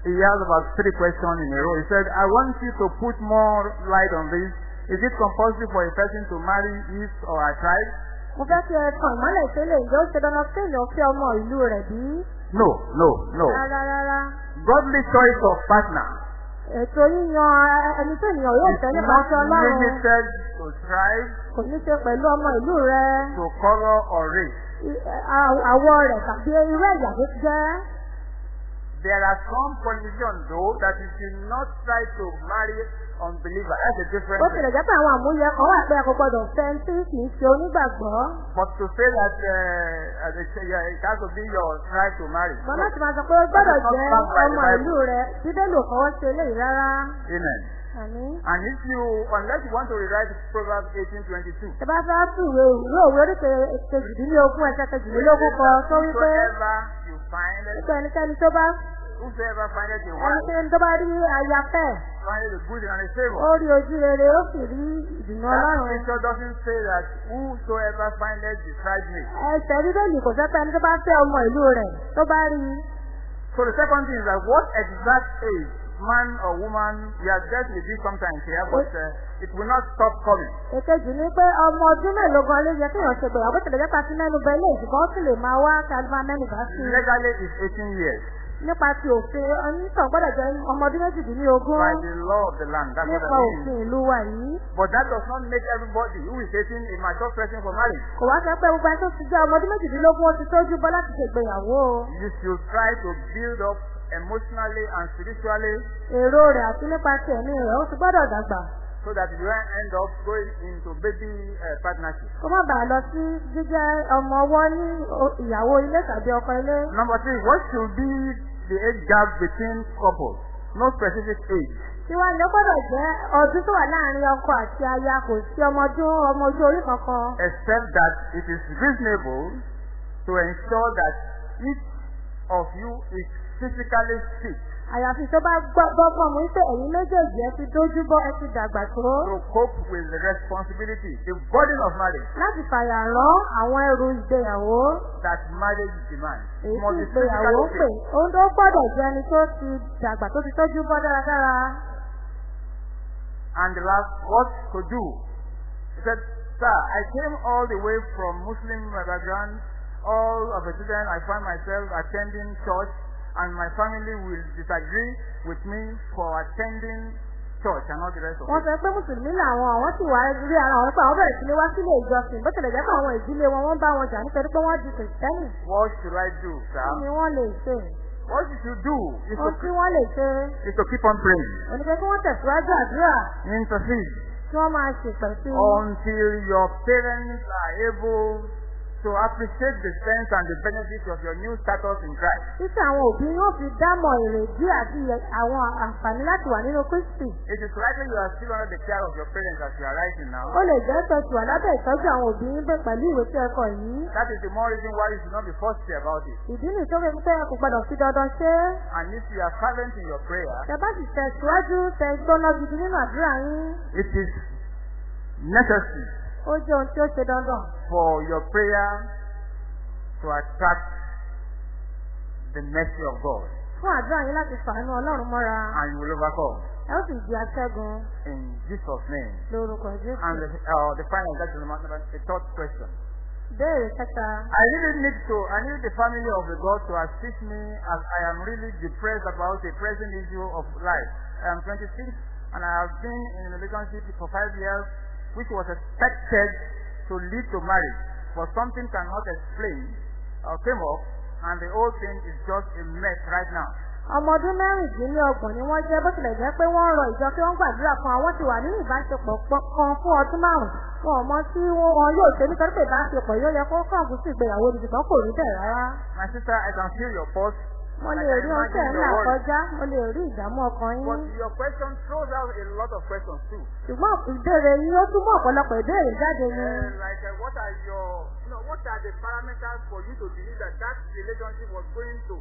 He has about three questions in a row. He said, I want you to put more light on this. Is it compulsory for a person to marry his or her tribe? Mo fẹ́ kí ẹ tàn ìmọ́lẹ̀ ìṣẹ̀lẹ̀ ìjọ ṣe dandan kí èèyàn fẹ́ ọmọ ìlú rẹ̀ bí? No, no, no. Rárá rárá. Godly choice of partner Ètò yíyan ẹni tó ènìyàn yóò fẹ́ nípa ti not Ọlọ́run limited to tribe, kò ní ṣe pẹ̀lú ọmọ ìlú rẹ̀, to color or race. àwọ̀ rẹ̀ tàbí irú ẹ̀yà tó jẹ́. There are some conditions though that you should not try to marry unbeliever. That's a different Ó thing. tilẹ̀ jẹ́ pé àwọn àmúyẹ kan wà pé a kò gbọdọ̀ fẹ́ tí kì í ṣe onígbàgbọ́. But to say that uh, it has to be your right to marry. Ṣùgbọ́n láti máa sọ pé ó gbọ́dọ̀ jẹ́ ọmọ ìlú rẹ̀ bíbélì ò fọwọ́ ṣe eléyìí rárá. Amen. And if you, unless you want to rewrite Proverbs 18:22, Ṣé bá fẹ́ tún ìwé ìwé òwe orí ke- kejìdínlógún ẹsẹ̀ kejìdínlógún kan tó wí pé whosoever you find, nípa ẹnikẹ́ni tó bá whosoever findeth a wife, ẹnikẹ́ni tó bá rí aya fẹ́ findeth a good and a favor. ó rí ojú rere ó sì rí ìdùnnú That ọlọ́run. scripture doesn't say that whosoever findeth beside me. Ẹsẹ̀ bíbélì kò fẹ́ pé ẹni tó bá fẹ́ ọmọ ìlú rẹ̀ tó bá rí. So the second thing is that what exact age, man or woman, are just with this sometimes here, but uh, it will not stop coming. Èkejì ni pé ọmọ ọdún mélòó gan ló yẹ kéèyàn ṣe gbèyàwó tẹ̀lé jẹ́ pàṣẹ mẹ́nu bẹ ilé ìṣùgbọ́n ó sì lè máa wá kálífà mẹ́nu bá sí. Legally is 18 years Nípa ti òfin onítàn gbọ́dọ̀ jẹ́ ọmọ ọdún méjìdínlógún by the law of the land. That's what nípa I mean. òfin ìlú wa yìí. But that does not make everybody who is 18 a mature person for marriage. Kò wá sọ pé gbogbo ẹni tó ti jẹ́ ọmọ ọdún méjìdínlógún ó ti tójú bọ́ láti ṣègbéyàwó. You should try to build up emotionally and spiritually Èrò rẹ̀ àti nípa ti ẹ̀mí rẹ̀ ó ti gbọ́dọ̀ dàgbà. So that you won't end up going into baby uh, partnership. Kó má bàa lọ sí jíjẹ́ ọmọ ọwọ́ ní ìyàwó ilé tàbí ọkọ ilé. Number three, what should be the age gap between couples? No specific age. Tiwa ni ó gbọ́dọ̀ jẹ́ ọdún tó wà láàárín ọkọ àti aya kò sí ọmọ ọdún ọmọ ojú orí kankan. except that it is reasonable to ensure that each of you is physically fit Àyàfi tó bá gbọ́ gbọ́gbọ́n mú pé ẹ̀yin méjèèjì ẹ ti dójú bọ́ ẹ ti dàgbà tó. to cope with the responsibility, the burden of marriage Láti fàyà rán àwọn ẹrù ìgbéyàwó. that marriage demands. Èyí tí ìgbéyàwó pè. Ohun tó gbọ́dọ̀ jẹ́ ẹni tó ti dàgbà tó ti tójú bọ́ dáradára. And the last, what to do? He said, Sir, I came all the way from Muslim background. All of a sudden, I find myself attending church, and my family will disagree with me for attending church and not the rest of Wọ́n it. sọ pé Mùsùlùmí làwọn àwọn sì wá rí ara wọn pé àwọn bẹ̀rẹ̀ sí ní wá sílé ìjọsìn bó tilẹ̀ jẹ́ pé àwọn ìdílé wọn wọ́n bá wọn jà nítorí pé wọ́n di kìrìsìtẹ́nì. What should I do, Kí sir? ni wọ́n lè ṣe? What you should do is to, tí wọ́n lè ṣe is to keep on praying, pé kí wọ́n tẹ̀síwájú àdúrà intercede, kí wọ́n máa ṣèpẹ̀ sí until your parents are able to appreciate the sense and the benefits of your new status in Christ. Títí àwọn òbí yóò fi dámọ̀ èrèdí àti àwọn àǹfààní láti wà nínú Kristi. It is likely you are still under the care of your parents as you are writing now. Ó lè jẹ́ pé tù wà lábẹ́ ìtọ́jú àwọn òbí yín bẹ́ẹ̀ pẹ̀lú ìwé tí ẹ kọ yìí. That is the more reason why you should not be fussy about it. Ìdí nìyí tó fi pé ẹ kò gbọdọ̀ fi dandan ṣe. And if you are fervent in your prayer, Tẹ bá sì tẹ̀síwájú tẹ gbóná gidi nínú àdúrà yín. it is necessary Ó jẹ́ ohun tí ó ṣe dandan. For your prayer to attract the mercy of God Fún àdúrà yín láti fàánú Ọlọ́run mọ́ra. and you will overcome Ẹ ó sì di aṣẹ́gun in Jesus' name. lórúkọ Jésù. And the, uh, the final, number- the third question. Béèrè kẹta. I really need to, I need the family of the God to assist me as I am really depressed about the present issue of life. I am 26 and I have been in a relationship for five years which was expected to lead to marriage. But something cannot explain or came up and the whole thing is just a mess right now. Ọmọ ọdún mẹ́rìndínlọ́gbọ̀n ni wọ́n jẹ́ bó tilẹ̀ jẹ́ pé wọ́n rọ ìjọ tí wọ́n gbàdúrà fún àwọn ti wà nínú ìbáṣepọ̀ pọ̀- kan fún ọdún márùn-ún. Wọn ò mọ tí wọn yóò ṣe nítorí pé ìbáṣepọ̀ yóò yẹ kó kàn fún sí ìgbéyàwó ni ṣùgbọ́n kò rí bẹ́ẹ̀ rárá. My sister, I can feel your pulse. Mo lè rí ohun tí ẹ̀ ń imagine là your worry. kọjá, mo lè rí ìdààmú ọkàn But yín. your question throws out a lot of questions too. Ṣùgbọ́n ìbéèrè yín ó túmọ̀ ọ̀pọ̀lọpọ̀ ìbéèrè jáde ni. Uh, like uh, what are your, you know, what are the parameters for you to believe that that relationship was going to?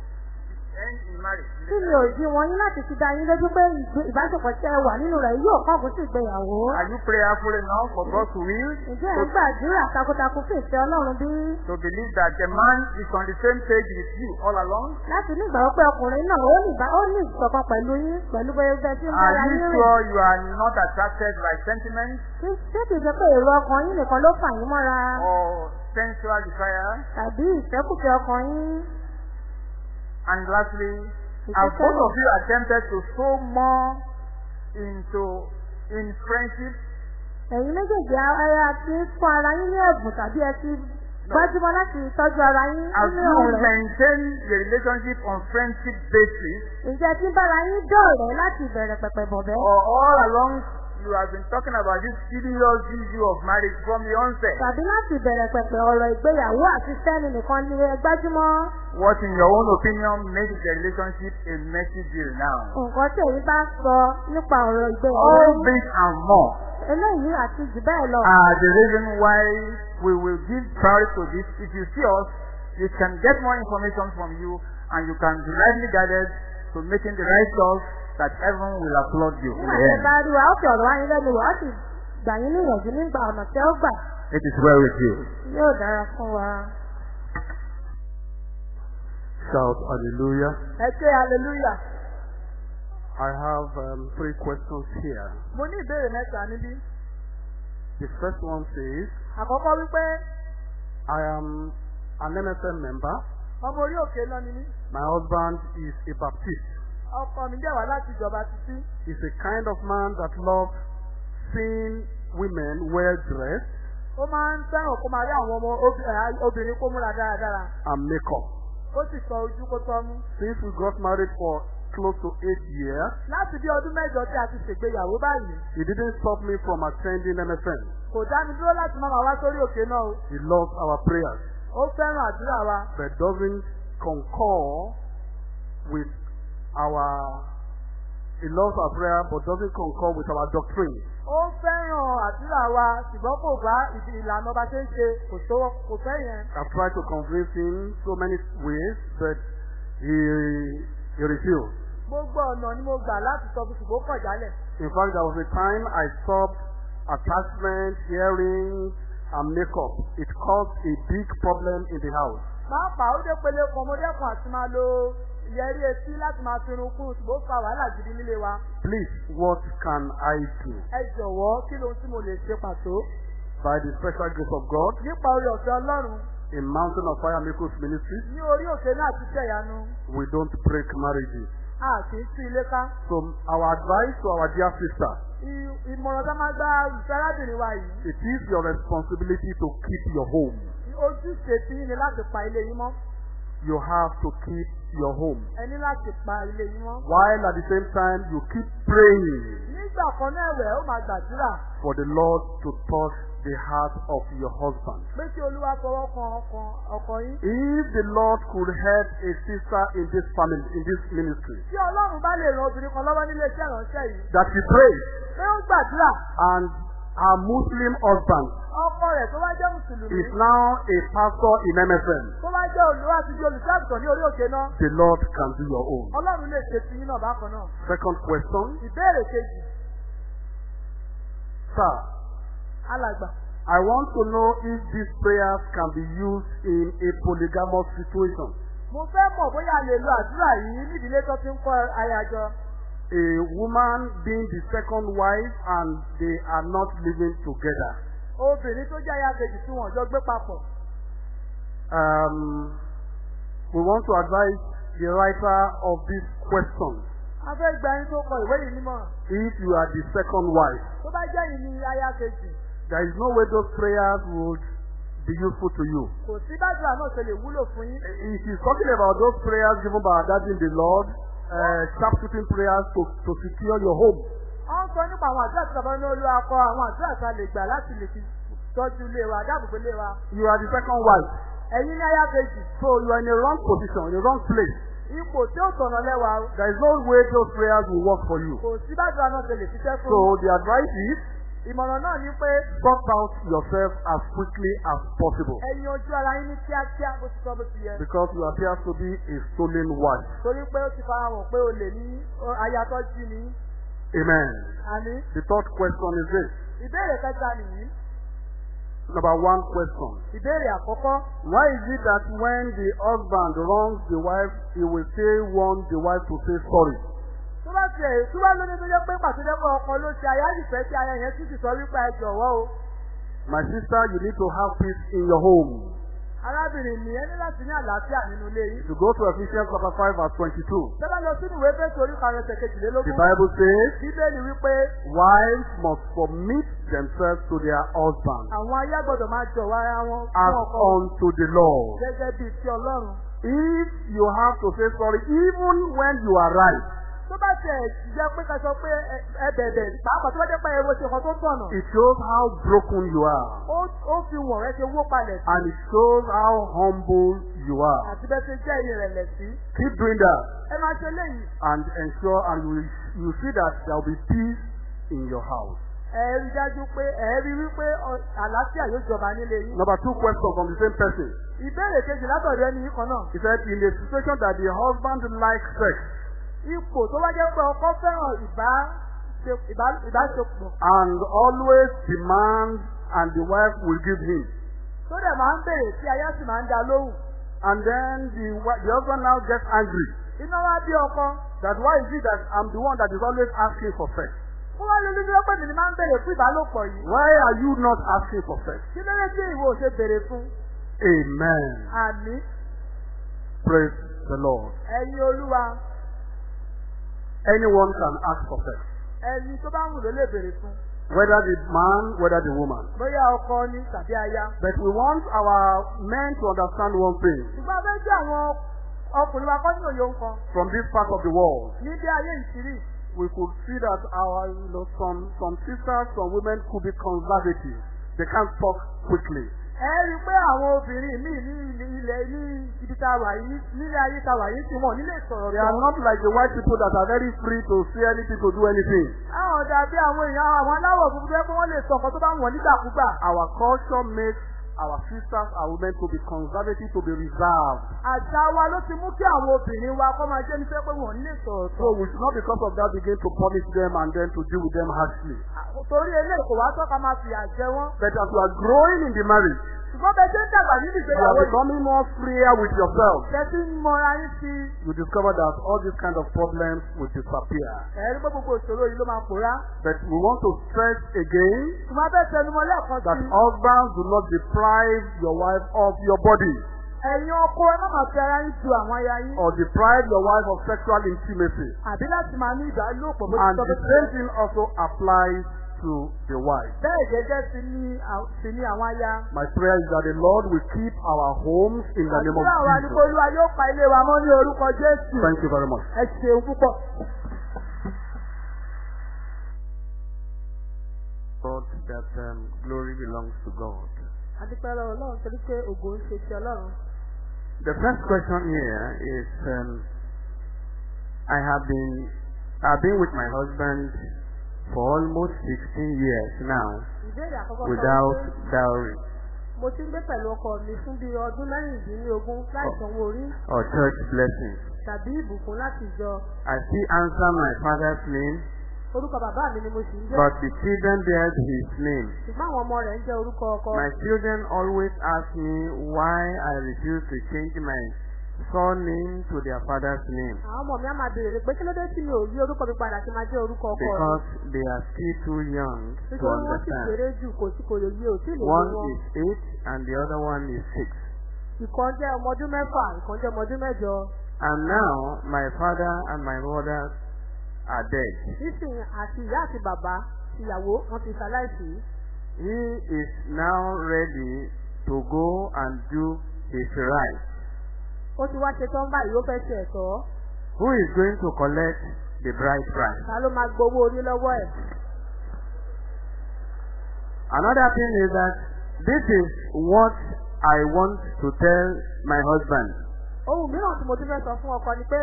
Kí ni òdi wọn yín láti fi dá yín lójú pé ìbáṣepọ̀ tí ẹ wà nínú rẹ̀ yóò fún sí ìgbéyàwó? Are you prayerful enough for God's will Ǹjẹ́ ẹ̀ gbàdúrà takuntakun fún ìfẹ́ Ọlọ́run bí? to believe that the man is on the same page with you all along? Láti ní ìgbàgbọ́ pé ọkùnrin náà ó ní ìṣọ̀kan pẹ̀lú yín pẹ̀lú bẹ́ẹ̀ bẹ́ẹ̀ tí ń Are yín you rìn. sure you are not attracted by sentiment ṣé kìí ṣe pé èrò ọkàn yín nìkan ló fà yín mọ́ra or sensual desire? tàbí ìfẹ́kùfẹ́ ọkàn yín? And lastly, Ìfẹ́kẹ́ both of you attempted to sow more into in friendship Ẹ̀yin méjèèjì ara ti ń fún ara yín ní ẹ̀bùn tàbí ẹ ti gbájúmọ́ láti tọ́jú ara yín As nínú you ọ̀rẹ́. maintain the relationship on friendship basis, Ǹjẹ́ tí bára yín dọ̀rẹ́ láti ìbẹ̀rẹ̀ pẹ̀pẹ̀ bọ̀bẹ́? or all along you have been talking about this serious issue of marriage from the onset. Tàbí láti ìbẹ̀rẹ̀ pẹ̀pẹ̀ ọ̀rọ̀ ìgbéyàwó àti sẹ́ni nìkan ni ẹ gbájúmọ́. What in your own opinion makes the relationship a messy deal now? Nǹkan tí èyí bá sọ nípa ọ̀rọ̀ ìgbéyàwó All this and more Eléyìí àti jù bẹ́ẹ̀ lọ. are the reason why we will give priority to this. If you see us, you can get more information from you and you can be rightly guided to making the right choice that heaven will applaud you in Nígbà the tí ẹ end. bá rí wa, ó fi ọ̀rọ̀ wáyé lẹ́nu wá, ó sì gbà yín níyànjú nígbà ọ̀nà tí ó gbà. It is well with you. Yóò dára fún wa. Shout hallelujah. Ẹ ké hallelujah. I have um, three questions here. Mo ní ìbéèrè mẹ́ta níbí. The first one says, Àkọ́kọ́ wípé I am an MSN member. ọmọ orí òkè náà ni mí. My husband is a Baptist. Ọkọ mi dẹ̀ wá láti ìjọba títí. He's a kind of man that loves seeing women well dressed Ó máa ń fẹ́ràn kó máa rí àwọn ọmọ obi- obìnrin kó múra dáradára. and makeup. Ó sì sọ ojú kó tọ́ mú. Since we got married for close to eight years, Láti bí ọdún mẹ́jọ tí a ti ṣègbéyàwó báyìí. he didn't stop me from attending MSN. Kò dá mi dúró láti máa wá sórí òkè náà o. He loves our prayers, Ó fẹ́ràn àdúrà wa. but doesn't concur with our. He loves our prayer, but doesn't concur with our doctrine. Ó fẹ́ràn àdúrà wa ṣùgbọ́n kò bá ìlànà bá ṣe ń ṣe kò tó kò fẹ́ yẹn. I've tried to convince him so many ways, but he he refused. Gbogbo ọ̀nà ni mo gbà láti sọ fún ṣùgbọ́n kọ̀ jálẹ̀. In fact, there was a time I stopped attachment, earrings, and makeup. It caused a big problem in the house. Pàápàá ó dé pele kan mo dẹ́kun àti máa lo ìyẹrí etí láti máa fi irun kúrò ṣùgbọ́n fa wàhálà gidi nílé wa. Please, what can I do? Ẹ jọ̀wọ́ kí lohun tí mo lè ṣe pàtó? By the special grace of God, Nípa orí ọ̀fẹ́ Ọlọ́run in Mountain of Fire Miracles Ministry, ní orí òkè náà ti ṣẹ̀yanu. we don't break marriages. A kì í tú ilé ká. So our advice to our dear sister, Ìmọ̀ràn tá máa gbá olùfẹ́ arábìnrin wa yìí. it is your responsibility to keep your home. Ojúṣe tí ni láti pa ilé yín mọ́. You have to keep your home. Ẹ ní láti pa ilé yín mọ́. While at the same time, you keep praying Nígbà kan náà ẹ̀wẹ̀ ó máa gbàdúrà for the Lord to touch the heart of your husband. pé kí Olúwa fọwọ́ kan ọkàn ọkọ yín. If the Lord could help a sister in this family, in this ministry, Tí Ọlọ́run bá lè ran obìnrin kan lọ́wọ́ nílé iṣẹ́ ìránṣẹ́ yìí. that she prays Pé ó gbàdúrà and her Muslim husband ọkọ rẹ̀ tó bá jẹ́ Mùsùlùmí. is now a pastor in MSN, Tó bá jẹ́ olùwà àti jẹ́ olùṣàgùtàn ní orí òkè náà. the Lord can do your own. Ọlọ́run lè ṣe tiyín náà bákan náà. Second question, Ìbéèrè kejì, sir, alàgbà. I want to know if these prayers can be used in a polygamous situation. Mo fẹ́ mọ̀ bóyá a lè lo àdúrà yìí nídìílé tó ti ń kọ́ ayájọ. A woman being the second wife and they are not living together. Obìnrin tó jẹ́ aya kejì tí wọ́n jọ gbé papọ̀. Um, we want to advise the writer of this question. A fẹ́ gba ẹni tó kọ ìwé yìí nímọ̀ràn. If you are the second wife, Tó bá jẹ́ ni aya kejì. there is no way those prayers would be useful to you. Kò sí bàdúrà náà ṣe lè wúlò fún yín. If he's talking about those prayers given by our daddy in the Lord, sharpshooting prayers to, to secure your home. Wọ́n ń sọ nípa àwọn àdúrà tí bàbá ní olú akọ àwọn àdúrà tí a lè gbà láti lè fi tọ́jú ilé wa, dáàbòbò ilé wa. You are the second wife, Ẹ̀yin ní aya kejì. so you are in a wrong position, in a wrong place. Ipò tí ó tọ̀nà lẹ́wà. There is no way those prayers will work for you. Kò sí bàdúrà náà ṣe lè ṣiṣẹ́ fún So the advice is Ìmọ̀ràn náà ni pé sort out yourself as quickly as possible ẹ̀yin ojú ara yín ní kíákíá bó ti sọ bó ti yẹ. because you appear to be a stolen wife. Torí pé ó ti fara hàn pé o lè ní aya tó jí ni. Amen. Àní. The third question is this. Ìbéèrè kẹta nìyí. Number one question. Ìbéèrè àkọ́kọ́. Why is it that when the husband wrongs the wife, he will say want the wife to say sorry? Tó bá ti ẹ̀ tó bá lóní tó jẹ́ pé pé ọkọ ló ṣe aya ìfẹ́ tí aya yẹn tún sì sọ wípé ẹ jọ̀wọ́ o. My sister, you need to have peace in your home. Arábìnrin mi, ẹ ní láti ní àlàáfíà nínú ilé. If you go to Ephesians chapter 5 verse 22, Tẹ́lá lọ sínú ìwé Fẹ́sì orí karùn-ún ẹsẹ̀ the kejìlélógún. Bible says, Bíbélì wípé wives must submit themselves to their husbands àwọn aya gbọ́dọ̀ máa jọ̀wọ́ ara wọn as unto the Lord. gẹ́gẹ́ bíi ti Ọlọ́run. If you have to say sorry, even when you are right, Tó bá tiẹ̀ jẹ́ pé ká sọ pé ẹ- bẹ̀bẹ̀ pàápàá tó bá jẹ́ pé ẹ ṣe nǹkan tó tọ̀nà. it shows how broken you are. Ó ó fi wọ̀n rẹ ṣe wó palẹ̀. And it shows how humble you are. Àti bẹ́ẹ̀ ṣe jẹ́ ìrẹ̀lẹ̀ sí. Keep doing that Ẹ máa ṣe léyìí. and ensure and you you see that there will be peace in your house. Ẹ rí dájú pé ẹ rí wípé àlàáfíà yóò jọba nílé yín. Number two question from the same person. Ìbéèrè kejì látọ̀dọ̀ ẹni yìí kan náà. He said, in a situation that the husband likes sex Ipò tó bá jẹ́ pé ọkọ fẹ́ràn ìbá ṣe- ìbá- ìbáṣepọ̀. and always demands and the wife will give him. Tó dẹ̀ máa ń béèrè tí aya sì máa ń dá lóhùn. And then the, the husband now gets angry. Iná wá bí ọkọ. That why is it that I'm the one that is always asking for sex? Mo wá lórí pè mí ni máa ń béèrè fún ìbálòpọ̀ yìí. Why are you not asking for sex? Kí ló dé tí ìwọ ṣe béèrè fún? Amen. Àmì Praise the Lord. ẹ̀yin olúwa Anyone can ask for sex. ẹni tó bá wù ló lè béèrè fún. Whether the man, whether the woman. Bóyá ọkọ ni tàbí aya. But we want our men to understand one thing. Ṣùgbọ́n abẹ́ jẹ́ àwọn ọkùnrin wa kọ́ ní òye nǹkan. From this part of the world, Ní bí ayé ìṣírí. we could see that our, you know, some, some sisters, some women could be conservative. They can't talk quickly. Ẹ rí pé àwọn obìnrin míì ní ilẹ̀ ní ibi tá a wà yìí nílé ayé tá a wà yìí tí wọ́n nílé sọ̀rọ̀ They are not like the white people that are very free to say anything, to do anything. Àwọn dàbí àwọn èèyàn àwọn aláwọ̀ funfun tó yẹ wọ́n lè sọ nǹkan tó bá wọ̀n nígbàkúgbà. Our culture makes our sisters, our women to be conservative, to be reserved. Àṣà wa ló ti mú kí àwọn obìnrin wa kọ́ máa jẹ́ níṣẹ́ pé wọ́n nílé sọ̀rọ̀ So we should not because of that begin to punish them and then to deal with them harshly. Torí eléyìí kò wá tọ́ka máa fìyà jẹ wọ́n. But as you are growing in the marriage, Ṣùgbọ́n bẹ́ẹ̀ ṣe ń dàgbà nínú you are becoming more freer with yourself. Tẹ́tí ń mọra yín sí You discover that all these kind of problems will disappear. ẹ̀rí pé gbogbo ìṣòro yìí ló máa pòórá. But we want to stress again Ṣùgbọ́n bẹ́ẹ̀ tẹnumọ́ lẹ́ẹ̀kan that husbands do not deprive your wife of your body Ẹ̀yin ọkọ ẹ má máa fi ara yín ju àwọn aya yín. or deprive your wife of sexual intimacy. Àbí láti máa ní ìbálòpọ̀ bó ti And sọ the pé same thing also applies to the wife. bẹ́ẹ̀ gẹ́gẹ́ sí ní à- sí ní àwọn aya. My prayer is that the Lord will keep our homes in the name of Àdúrà wa ni Jesus. pé Olúwa yóò pa ilé wa mọ́ ní orúkọ Jésù. Thank you very much. Ẹ ṣeun púpọ̀. God that um, glory belongs to God. Adúpẹ́ lọ́wọ́ Ọlọ́run torí pé ògo ń ṣe ti Ọlọ́run. The first question here is um, I have been I've been with my husband for almost 16 years now without dowry mo ti ń gbé pẹ̀lú ọkọ mi fún bíi ọdún mẹ́rìndínlógún láì sanwó orí or church blessings. tàbí ìbùkún láti jọ. I still answer my father's name, Orúkọ bàbá mi ni mo sì ń jẹ́. but the children bear his name. Ṣùgbọ́n àwọn ọmọ rẹ̀ ń jẹ́ orúkọ ọkọ. My children always ask me why I refuse to change my surname to their father's name Àwọn ọmọ mi á máa béèrè pé kí ló dé tí mi ò yí orúkọ mi padà kí n máa jẹ́ orúkọ ọkọ mi. because they are still too young to Nítorí wọ́n sì understand. kéré jù kò sí kò lè yé òtí lè yé One is eight and the other one is six. Ìkan jẹ́ ọmọ ọdún mẹ́fà, ìkan jẹ́ ọmọ ọdún mẹ́jọ. And now my father and my mother are dead. Nísìnyí àti ìyá àti bàbá ìyàwó wọn ti ṣaláìsí. He is now ready to go and do his right. Ó ti wá ṣe tán báyìí ó fẹ́ ṣe ẹ̀tọ́. Who is going to collect the bride price? Ta ló máa gbowó orí lọ́wọ́ ẹ̀? Another thing is that this is what I want to tell my husband. Ohun mìíràn tí mo tún fẹ́ sọ fún ọkọ ni pé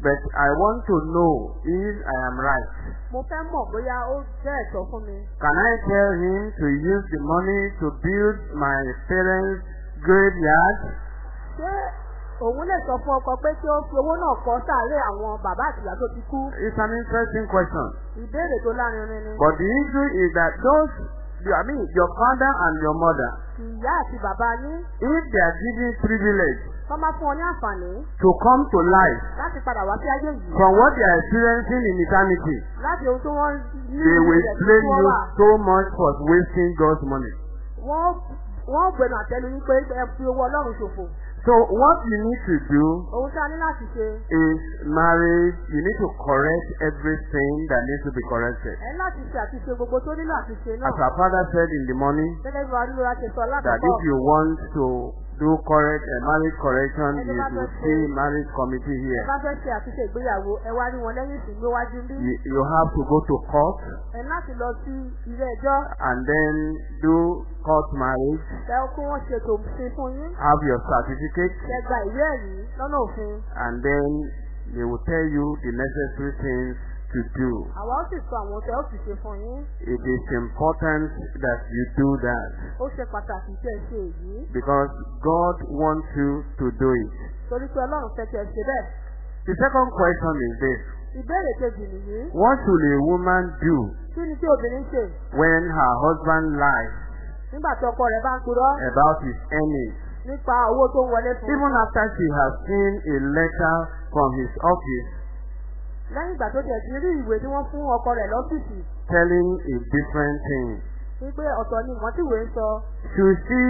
But I want to know if I am right. mo fẹ́ mọ̀ bóyá ó jẹ́ ẹ̀tọ́ fún mi. Can I tell him to use the money to build my parents' graveyard? Ṣé òun lè sọ fún ọkọ pé kí ó fi owó náà kọ́ sàárè àwọn bàbá àti ìyá tó ti kú? It's an interesting question. Ìbéèrè tó lárinrin ni. But the issue is that those, I mean, your father and your mother, Ìyá àti bàbá yín if they are given privilege wọ́n máa fún ọ ní àǹfààní to come to life láti padà wá sí ayé yìí. from what they are experiencing in eternity, Láti ohun tí wọ́n ní they will ìrẹsì blame tí wọ́n you wà. so much for wasting God's money. Wọ́n wọ́n ó gbẹnu àtẹ́lu yín pé ẹ fi owó ọlọ́run ṣòfò. So what you need to do is marriage. You need to correct everything that needs to be corrected. As our father said in the morning, that if you want to do correct uh, marriage correction, you will see marriage committee here. bá fẹ́ ṣe àtúnṣe ìgbéyàwó, ẹ wá rí wọn lẹ́yìn ìsìn níwájú bí. You, have to go to court Ẹ ní láti lọ sí ilé ẹjọ́. and then do court marriage, Ẹ kó wọ́n ṣètò òfin fún yín. have your certificate, Ẹ gba ìwé ẹ̀rí lọ́nà òfin. and then they will tell you the necessary things to do. Àwa ó sì sọ àwọn tẹ ó sì ṣe fún yín. It is important that you do that Ó ṣe pàtàkì kí ẹ ṣe èyí. because God wants you to do it. Torí pé Ọlọ́run fẹ́ kí ẹ ṣe bẹ́ẹ̀. The second question is this. Ìbéèrè kejì nìyí. What should a woman do Kí ni kí obìnrin ṣe? when her husband lies Nígbà tí ọkọ rẹ̀ bá ń purọ́ about his earnings? nípa owó tó ń wọlé fún un. Even after she has seen a letter from his office Lẹ́yìn ìgbà tó tiẹ̀ ti rí ìwé tí wọ́n fún ọkọ rẹ̀ lọ́fíìsì. telling a different thing, Wípé ọ̀tọ̀ ni nǹkan tí ìwé ń sọ. should she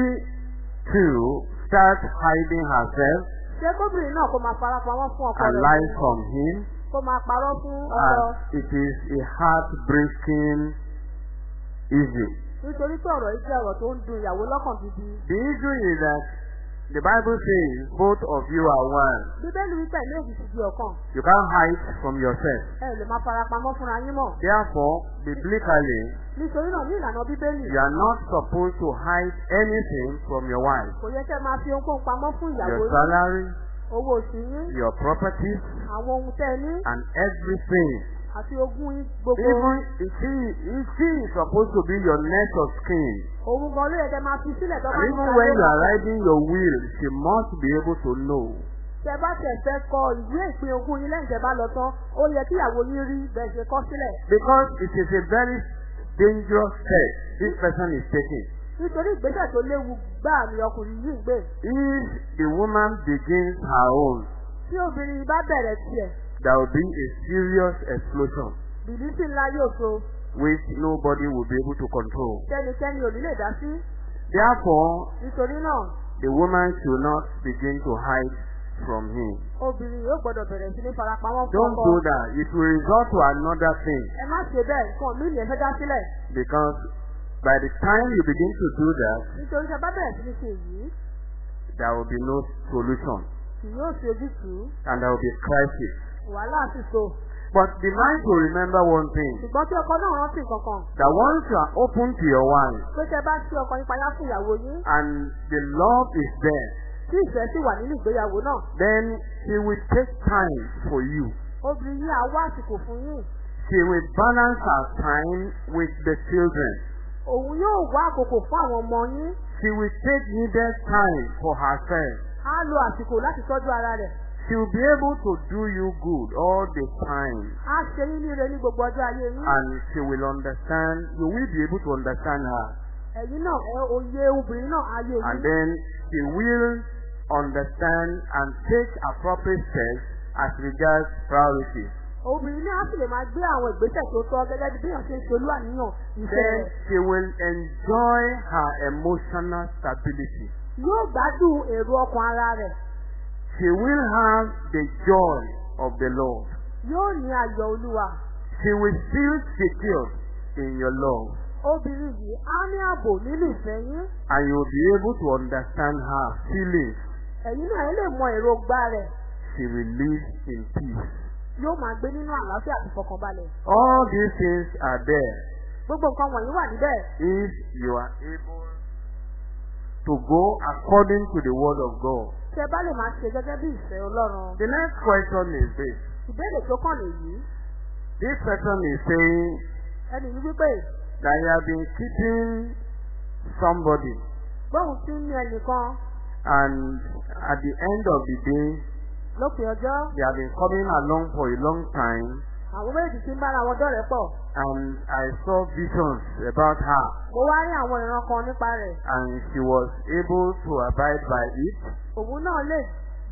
too start hiding herself Ṣé kóbìnrin náà kó máa farapamọ́ fún ọkọ and rẹ̀? lie from him? Kó máa parọ́ fún ọkọ. As it is a heartbreaking issue. Nítorí pé ọ̀rọ̀ yìí jẹ́ ọ̀rọ̀ tó ń dun ìyàwó lọ́kàn gidi. The issue is that the Bible says both of you are one. Bíbélì ti ọ̀kan. You can't hide from yourself. Ẹ lè máa farapamọ́ fúnra yín mọ̀. Therefore, biblically, Nítorí náà ní ìlànà Bíbélì. you are not supposed to hide anything from your wife. Kò yẹ kẹ́ máa fi ohunkóhun pamọ́ fún ìyàwó Your salary, Owó oṣù yín. your properties, Àwọn ohun tẹ́ ẹ ní. and everything. Àti ogún gbogbo. Even if she, if she is supposed to be your next of kin, Òun gan ló yẹ kẹ́ máa fi sílẹ̀ tó bá and ti even when you are writing your will, she must be able to know. Tẹ bá tẹ̀ fẹ́ kọ ìwé ìpín ogún yín lẹ́yìn tẹ bá lọ tán, ó yẹ kí ìyàwó yín rí bẹ́ẹ̀ ṣe kọ́ sílẹ̀. Because it is a very dangerous step this person is taking. Nítorí ìgbésẹ̀ tó léwu gbáà ni ọkùnrin yìí ń gbé. If the woman begins her own, Tí obìnrin bá bẹ̀rẹ̀ tiẹ̀, there will be a serious explosion bìbísí ńlá yóò so. which nobody will be able to control. Tẹ́nikẹ́ni ò ní lè dá sí. Therefore, Nítorí náà, the woman should not begin to hide from him. obìnrin yóò gbọ́dọ̀ bẹ̀rẹ̀ sí ní farapamọ́ fún Don't do that. It will result to another thing Ẹ má ṣe bẹ́ẹ̀ nǹkan mí ni ẹ fẹ́ dá sílẹ̀. because by the time you begin to do that, Nítorí tẹ bá bẹ̀rẹ̀ sí ní ṣe èyí, there will be no solution kì yóò ṣe ojútùú. and there will be crisis. Wàhálà sì so. But be mind to remember one thing Ṣùgbọ́n tí ọkọ náà rántí kankan, that once you are open to your wife pé tẹ bá ṣí ọkọ yín payá fún ìyàwó yín, and the love is there, tí ìfẹ́ sì wà nínú ìgbéyàwó náà, then she will take time for you. obìnrin yìí á wá àsìkò fún yín. She will balance her time with the children. Òun yóò wá àkókò fún àwọn ọmọ yín. She will take needed time for herself. Á lo àsìkò láti tọ́jú ara rẹ̀. She will be able to do you good all the time. Á ṣe yín ní ire ní gbogbo ọjọ́ ayé yín. And she will understand, you will be able to understand her. Ẹ̀yin náà ẹ òye obìnrin náà ayé And then she will understand and take appropriate steps as regards priorities. Obìnrin náà sì lè máa gbé àwọn ìgbésẹ̀ tó tọ́ gẹ́gẹ́ bí bíyàn ṣe ń ṣolú àníyàn ìfẹ́ Then she will enjoy her emotional stability. Yóò gbádùn èrò ọkàn ara rẹ̀. She will have the joy of the Lord. Yóò ní ayọ̀ olúwa. She will feel secured in your love. Obìnrin yìí á ní ààbò nínú ìfẹ́ yín. And you will be able to understand her feelings. Ẹ̀yin náà ẹ lè mọ èròǹgbà rẹ̀. She will live in peace. Yóò máa gbé nínú àlàáfíà àti ìfọkànbalẹ̀. All these things are there Gbogbo nǹkan wọ̀nyí wà níbẹ̀. if you are able to go according to the word of God. Ṣé bá lè máa ṣe gẹ́gẹ́ bí ìfẹ́ Ọlọ́run? The next question is this. Ìbéèrè tó kàn nìyí. This person is saying Ẹni yìí wípé that he has been keeping somebody gbóhùn sí ní ẹnìkan and at the end of the day lópin ọjọ́. they have been coming along for a long time Àwọn méjì ti ń bára wọn dọ́rẹ̀ẹ́ pọ̀. and I saw visions about her Mo wá rí àwọn ìran kan nípa rẹ̀. and she was able to abide by it Òun náà lè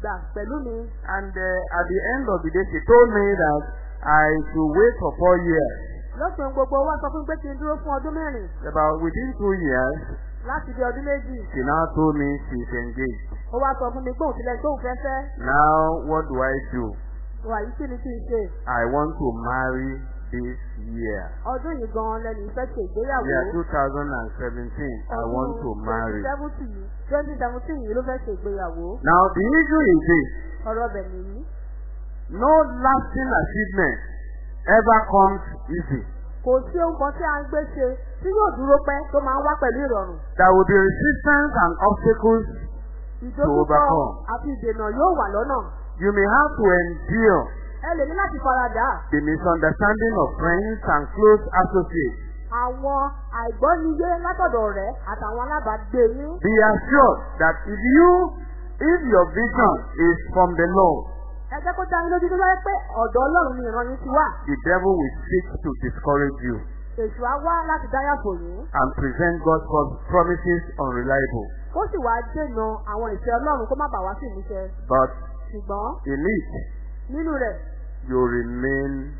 gbà pẹ̀lú mi. and uh, at the end of the day she told me that I should wait for four years Lópin gbogbo wá sọ fún pé kí n dúró fún ọdún mẹ́rin. about within two years láti bí ọdún méjì. She now told me she's engaged. Ó wá sọ fún mi pé òun tilẹ̀ tó òun fẹ́ fẹ́. Now, what do I do? Wà yìí kí ni kí n ṣe? I want to marry this year. Ọdún yìí gan-an lẹ́nu ìfẹ́ ṣe ìgbéyàwó. Year 2017, I want to marry. Twenty seventeen yìí ló fẹ́ ṣe ìgbéyàwó. Now, the issue is this. Ọ̀rọ̀ bẹ̀ nìyí. No lasting achievement ever comes easy. Kò sí ohun kan tí a ń gbé ṣe tí yóò dúró pẹ́ tó máa ń wá pẹ̀lú ìrọ̀rùn. There will be resistance and obstacles. Ìdókòkò overcome. àti ìdènà yóò wà lọ́nà. You may have to endure Ẹ lè ní láti faradà. the misunderstanding of friends and close associates. Àwọn àìgbọ́niyé látọ̀dọ̀ rẹ̀ àtàwọn alábàágbé yín. Be assured that if you, if your vision is from the Lord, Ẹ jẹ́ kó dá yín lójú tó wáyé pé ọ̀dọ̀ Ọlọ́run ni ìran yín ti wà. the devil will seek to discourage you Èṣù á wá láti dáyàfò yín. and present God's prom- promises unreliable. Ó sì wá dènà àwọn ìfẹ́ Ọlọ́run kó má bàa wá sí ìmúṣẹ. But Ṣùgbọ́n in it, nínú rẹ̀, you remain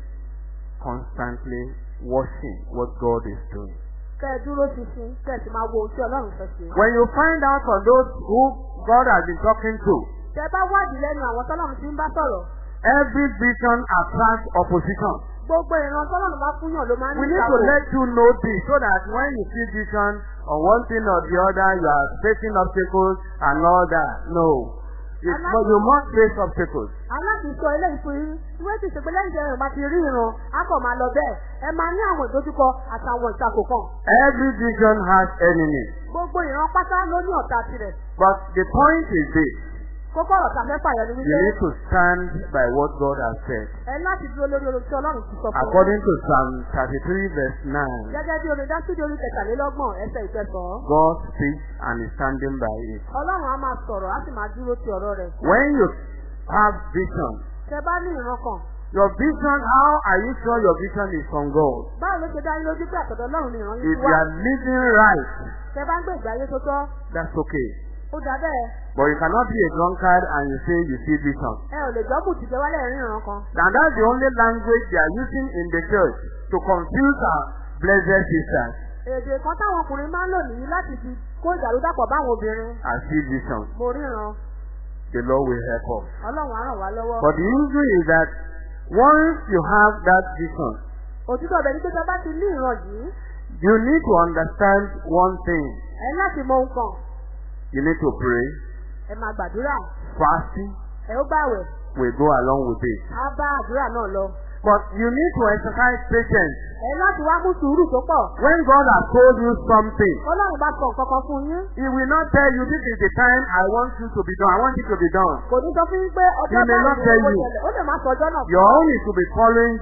constantly watching what God is doing. kẹ́ ẹ dúró ṣinṣin, kẹ́ ẹ sì máa wo ohun tí Ọlọ́run fẹ́ ṣe. When you find out from those who God has been talking to, Tẹ bá wádìí lẹ́nu àwọn tọ́lọ́run tí ń bá sọ̀rọ̀. every vision attracts opposition. Gbogbo ìran tọ́lọ́run bá fún yàn ló máa ń We ní need to let you know this so that when you see vision on one thing or the other, you are facing obstacles and all that. No. It, but you must face obstacles. aláàbí sọ eléyìí fún yín ìwé ti ṣègbè lẹ́yìn tí ẹ̀rọ bá ti rí ìran á kàn máa lọ bẹ́ẹ̀ ẹ máa ní àwọn ìdojúkọ àtàwọn ìtakò kan Every vision has enemies. gbogbo ìran pátá ló ní ọ̀tá tirẹ̀ But the point is this. Kókó ọ̀rọ̀ You need to stand by what God has said. ẹ láti dúró lórí ohun tí ọlọ́run ti sọ fún yín According to Psalm 33 verse 9, gẹ́gẹ́ bí olùdásílẹ̀ orí kẹtàlélọ́gbọ̀n ẹsẹ̀ ìkẹsàn-án God speaks and is standing by it. ọlọ́run á máa sọ̀rọ̀ á sì máa dúró ti ọ̀rọ̀ rẹ̀ When you have vision, tẹ bá ní ìran kan your vision, how are you sure your vision is from God? báwo ló ṣe dá yín lójú pé àtọ̀dọ̀ ọlọ́run ni ìran yín If you are living right, tẹ bá ń gbé ìgbé ayé tó tọ́ that's okay. ó dá bẹ́ẹ̀ But you cannot be a drunkard and you say you see vision. ẹ ò lè gbọ́ bùtì jẹ́ wálé ẹ̀rín ìran kan And that's the only language they are using in the church to confuse our blessed sisters. èdè kan táwọn ọkùnrin máa ń lò nìyí láti fi kó ìdàrúdàpọ̀ báwọn obìnrin I see vision. mo ríran The Lord will help us. ọlọ́run á ràn wá lọ́wọ́. But the issue is that once you have that vision, òtítọ́ ọ̀bẹ ní pé tọ́ba ti ní ìran yìí you need to understand one thing. ẹ láti mọ ohun kan You need to pray. Ẹ máa gbàdúrà Fasting ẹ ó gbàwẹ̀ will go along with it. á bá àdúrà náà lọ. But you need to exercise patience. ẹ láti wá mú sùúrù tó pọ̀. When God has told you something, ọlọ́run bá sọ nǹkan kan fún yín. He will not tell you this is the time I want you to be done. I want it to be done. kò ní sọ fún yín pé ọjọ́ báyìí ni ó you. ṣẹlẹ̀ ó lè má sọ ọjọ́ náà. Your own is to be following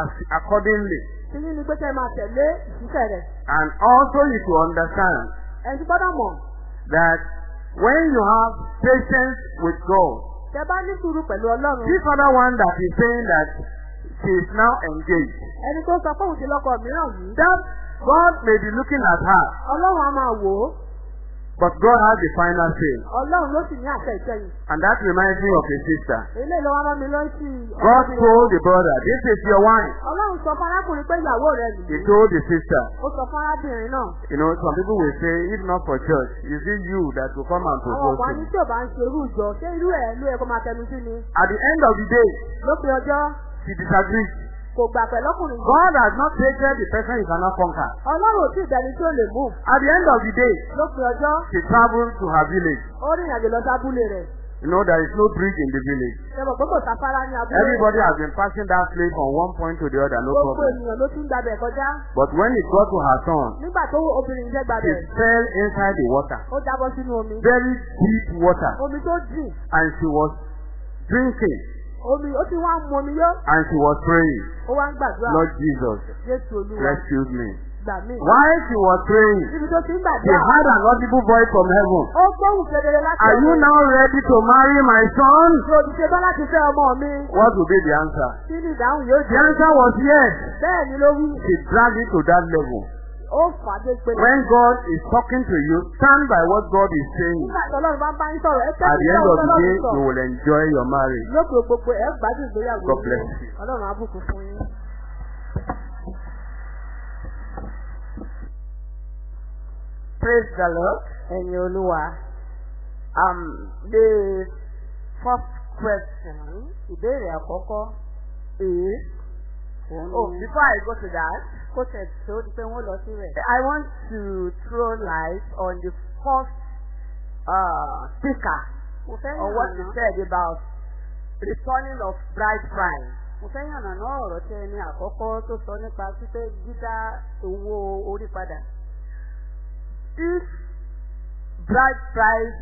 as accordingly. tí yín ni pé kẹ́ máa tẹ̀lé ìṣiṣẹ́ rẹ̀. And also you to understand ẹ ti gbọ́dọ̀ mọ̀ that when you have patience with God, tẹ bá ní sùúrù pẹ̀lú ọlọ́run. this other one that is saying that she is now engaged, ẹni tó sọ fóun ti lọ́kọ mìíràn yìí. that God may be looking at her, ọlọ́run á máa wò ó. But God has the final say. ọlọ́run ló sì ní àṣẹ ìkẹyìn. And that reminds me of a sister. ló wá bá mi lọ́sí. God told the brother, this is your wife. ọlọ́run sọ fún arákùnrin pé ìyàwó rẹ̀ He nìyí. told the sister, ó sọ fún arábìnrin náà. you know, some people will say, if not for church, is it you that will come and àwọn propose ọ̀pọ̀ to ní me? tí ò bá ń ṣe irú ìjọ ṣé irú ẹ̀ ló yẹ kó máa tẹnu sí ni. At the end of the day, lópin ọjọ́ she disagreed. Kò gbà pẹ̀lọ́kùnrin yìí. God has not created the person you cannot conquer. ọlọ́run ò tí ì dẹni tí ó lè mú. At the end of the day, lópin ọjọ́ she traveled to her village. ó rìn àjò lọ sábúlé rẹ̀. You know, there is no bridge in the village. abúlé. Everybody has been passing that place from one point to the other, no problem. But when it got to her son, she fell inside the water, very deep water, and she was drinking omi ó ti wá ń mu omi yó. and she was praying, ó wá ń gbàdúrà. Lord Jesus, jésù olúwa rescue me. gbà mí. While she was praying, níbi tó ti ń she heard an audible voice from heaven. ó gbóhùn kedere láti Are you now ready to marry my son? Ṣé o ti ṣe bá láti fẹ́ ọmọ mi? What would be the answer? Kí ni ìdáhùn yóò The answer was yes. Bẹ́ẹ̀ ni ló wí. She dragged it to that level. Ó fàdé pé. When God is talking to you, stand by what God is saying. Nígbà tí Ọlọ́run bá ń bá yín sọ̀rọ̀, ẹ At the end of the day, you will enjoy your marriage. Lókè gbogbo ẹ̀ gbádùn ìgbéyàwó. God bless you. Ọlọ́run á bùkún fún yín. Praise the Lord. Ẹ̀yin Olúwa. Um, the first question Ìbéèrè àkọ́kọ́. is, oh, ni before I go to that. I want to throw light on the first uh, speaker on what he yànnà said about returning of bride price. mo fẹ́ yànnà náà ọ̀rọ̀ tí ẹni àkọ́kọ́ tó sọ nípa pípé dídá owó orí padà. If bride price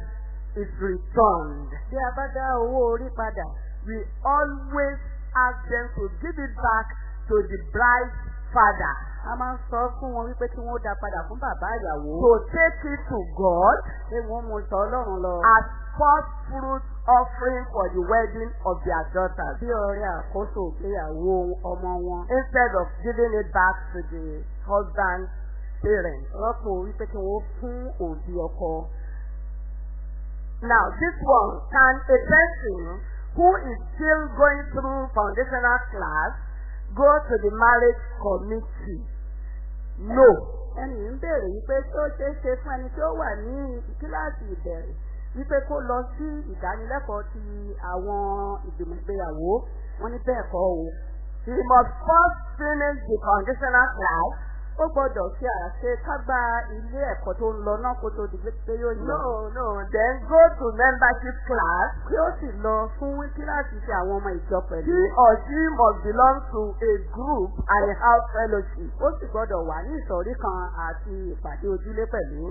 is returned, Bí a bá dá owó orí padà, we always ask them to give it back to the bride's father. a máa ń sọ fún wọn wípé kí wọ́n dá padà fún bàbá ìyàwó. To take it to God Pé wọ́n mú sọ Ọlọ́run lọ. as first fruit offering for the wedding of their daughters. Bí ọrẹ àkóso ìgbéyàwó ọmọ wọn. Instead of giving it back to the husband's parents. Rọ́pò wípé kí wọ́n fún òbí ọkọ. Now, this one, can a person who is still going through foundational class go to the marriage committee? No. Ẹnì ń béèrè wípé tó ṣeé ṣe fún ẹni tí ó wà ní kíláàsì ìbẹ̀rẹ̀ wípé kó lọ sí ìdánilẹ́kọ̀ọ́ ti àwọn ìgbìmọ̀ ìgbéyàwó. Wọ́n ní bẹ́ẹ̀ kọ́ o. He must first finish the foundational class. Ó gbọ́dọ̀ ṣe àṣe kágbá ilé ẹ̀kọ́ tó ń lọ náà kó tó di pé yóò yàn. No, no. Then go to membership class. Kí ó sì lọ fún kíláàsì ti àwọn ọmọ ìjọ He pẹ̀lú. or she must belong to a group and a house fellowship. Ó sì gbọ́dọ̀ wà ní ìsọ̀rí kan àti ìpàdé ojúlé pẹ̀lú.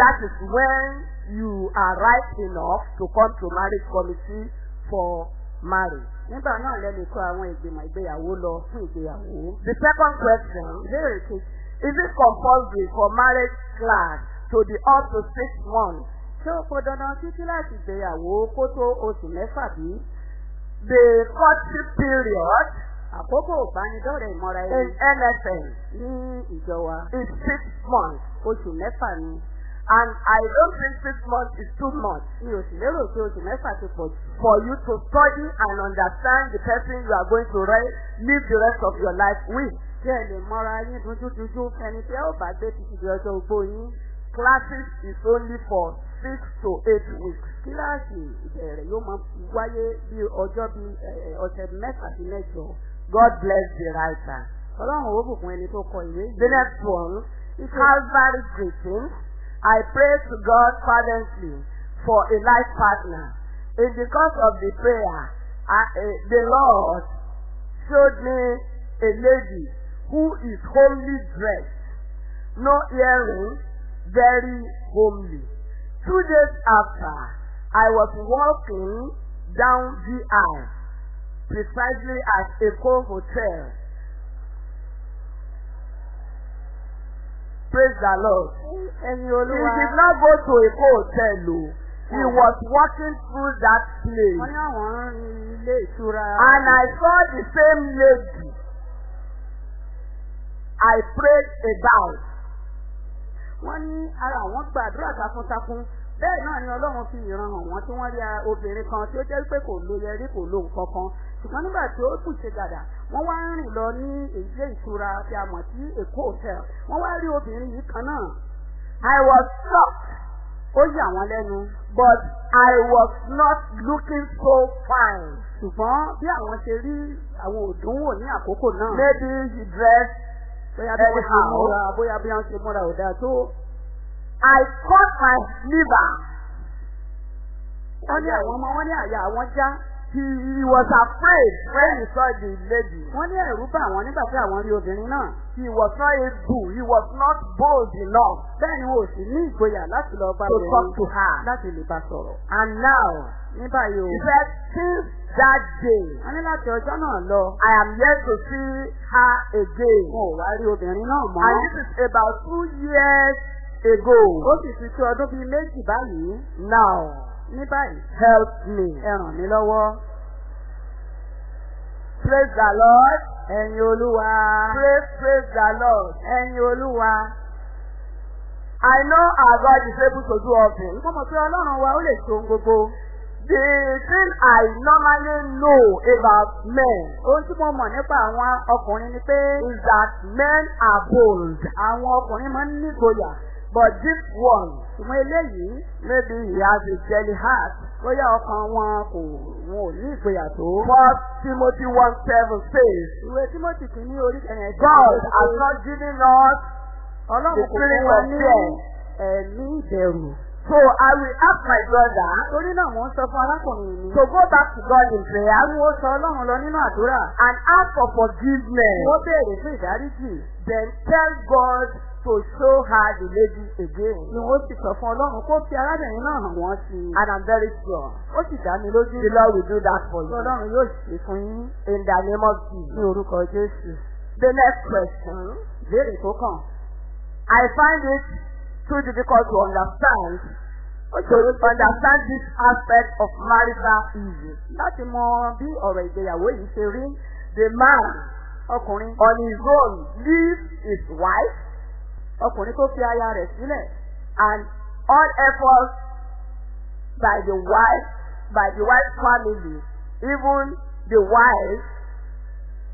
That is when you are right enough to come to marriage committee for marriage. Nígbà náà lẹ́nu kó àwọn ìgbìmọ̀ ìgbéyàwó lọ fún ìgbéyàwó. The second question, Ìbéèrè kejì. Is it compulsory for marriage class to be up to six months? Ṣé ó pọn dandan sí kíláàsì ìgbéyàwó kó tó oṣù mẹ́fà bí? The courtship period Àkókò ìbánidọ́rẹ̀ ìmọ̀ra in ẹni NFN ní ìjọ wa. is six months. Oṣù mẹ́fà ni. And I don't think six months is too much Mi ò sì lérò pé oṣù mẹ́fà ti pọ̀ jù. for you to study and understand the person you are going to live the rest of your life with. Kí ẹ lè mọra yín dúdúdúdú ẹni tí ẹ ò bá gbé títí di ọjọ́ ogbó yín. Classes is only for six to eight weeks. Kíláàsì ìbẹ̀rẹ̀ yóò máa wáyé bí ọjọ́ bí ẹ̀, ọ̀sẹ̀ mẹ́fà sí mẹ́jọ. God bless the writer. Ọlọ́run ó bùkún ẹni tó kọ ìwé The yìí. next one, Calvary greetings. I pray to God fervently for a life partner. In the course of the prayer, I, uh, the Lord showed me a lady who is homely dressed, no earrings, very homely. Two days after, I was walking down GI, precisely at Eco Hotel. Praise the Lord. He did not go to Eco Hotel o. He was walking through that place. And I saw the same lady I prayed about. Wọ́n ní ara àwọn gbàdúrà takuntakun. Bẹ́ẹ̀ náà ni Ọlọ́run fi ìran hàn wọ́n tí wọ́n rí obìnrin kan tí ó jẹ́ pé kò lo yẹrí kò lo nǹkan kan. Ṣùgbọ́n nígbà tí ó kù ṣe gàdà, wọ́n wá ń rìn lọ ní ilé ìtura tí a mọ̀ sí Èkó Hotel. Wọ́n wá rí obìnrin yìí kan náà. I was shocked, Ó yà wọ́n lẹ́nu. but I was not looking so fine. Ṣùgbọ́n bí àwọn ṣe rí àwọn òdúnwò ní àkókò náà. Maybe he dressed. Bóyá bí wọ́n ṣe anyhow. múra, bóyá bí wọ́n ṣe múra ò dáa tó. I cut my liver. Wọ́n ní àwọn ọmọ wọn ní àyà àwọn já. He, was afraid when he saw the lady. Wọ́n ní ẹ̀rú bà wọ́n nígbà tí àwọn rí obìnrin náà. He was not able, he was not bold enough Bẹ́ẹ̀ ni wọn ò sì ní ìgboyà láti lọ bá to talk to her. láti lè bá sọ̀rọ̀. And now, Ní báyìí o, he said, since that day, wọ́n ní láti ọjọ́ náà lọ. I am yet to see her again. Ò wá rí obìnrin náà mọ́. And this is about two years ago. Ó sì ti tó ọdún bíi méjì báyìí. Now, Ní báyìí, help me. ẹ ràn mí lọ́wọ́. Praise the Lord. Ẹ̀yin Olúwa. Praise, praise the Lord. Ẹ̀yin Olúwa. I know our God is able to do all things. Mo mọ̀ pé Ọlọ́run wa ó lè ṣe ohun gbogbo. The thing I normally know about men Ohun tí mo mọ̀ nípa àwọn ọkùnrin ni pé is that men are bold. àwọn ọkùnrin máa ń nígboyà. But this one, ṣùgbọ́n eléyìí maybe he has a jelly heart. Bóyá ọkàn wọn kò wọn ò ní ìgboyà tó. First Timothy 1 7 says, ìwé Timothy kìíní orí kẹrin ẹ̀sìn God has not given us the spirit of fear. ẹ̀mí ìbẹ̀rù. So I will ask my brother torí náà wọ́n sọ fún arákùnrin mi. to go back to God in prayer Àwọn ó sọ ọlọ́run lọ nínú àdúrà. and ask for forgiveness. Wọ́n béèrè fún ìdáríjì. Then tell God to show her the lady again. Ni wọ́n sì sọ fún ọlọ́run kó fi arábìnrin náà hàn wọ́n sí i. And I'm very sure Ó sì dá mi lójú. the Lord will do that for you. ọlọ́run yóò ṣe fún yín In the name of ní Jesus. orúkọ Jésù. The next question. Ìbéèrè tó kàn. I find it too difficult to understand to understand this aspect of marital issues. Láti mọ bí ọ̀rọ̀ ìgbéyàwó yìí ṣe rí, The man ọkùnrin on his own leaves his wife ọkùnrin tó fi aya rẹ̀ sílẹ̀ and all efforts by the wife, by the wife's family, even the wife,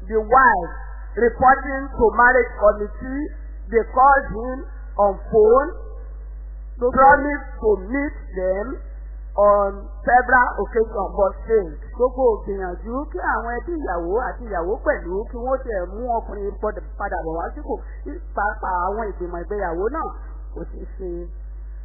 the wife reporting to marriage committee, they called him on phone, promised to meet them on several occasions but failed. gbogbo ògbìyànjú kí àwọn ẹbí ìyàwó àti ìyàwó pẹ̀lú kí wọ́n tẹ̀ mú ọkùnrin padà bọ̀ wá sípò pàápàá àwọn ìgbìmọ̀ ìgbéyàwó náà kò sì ṣe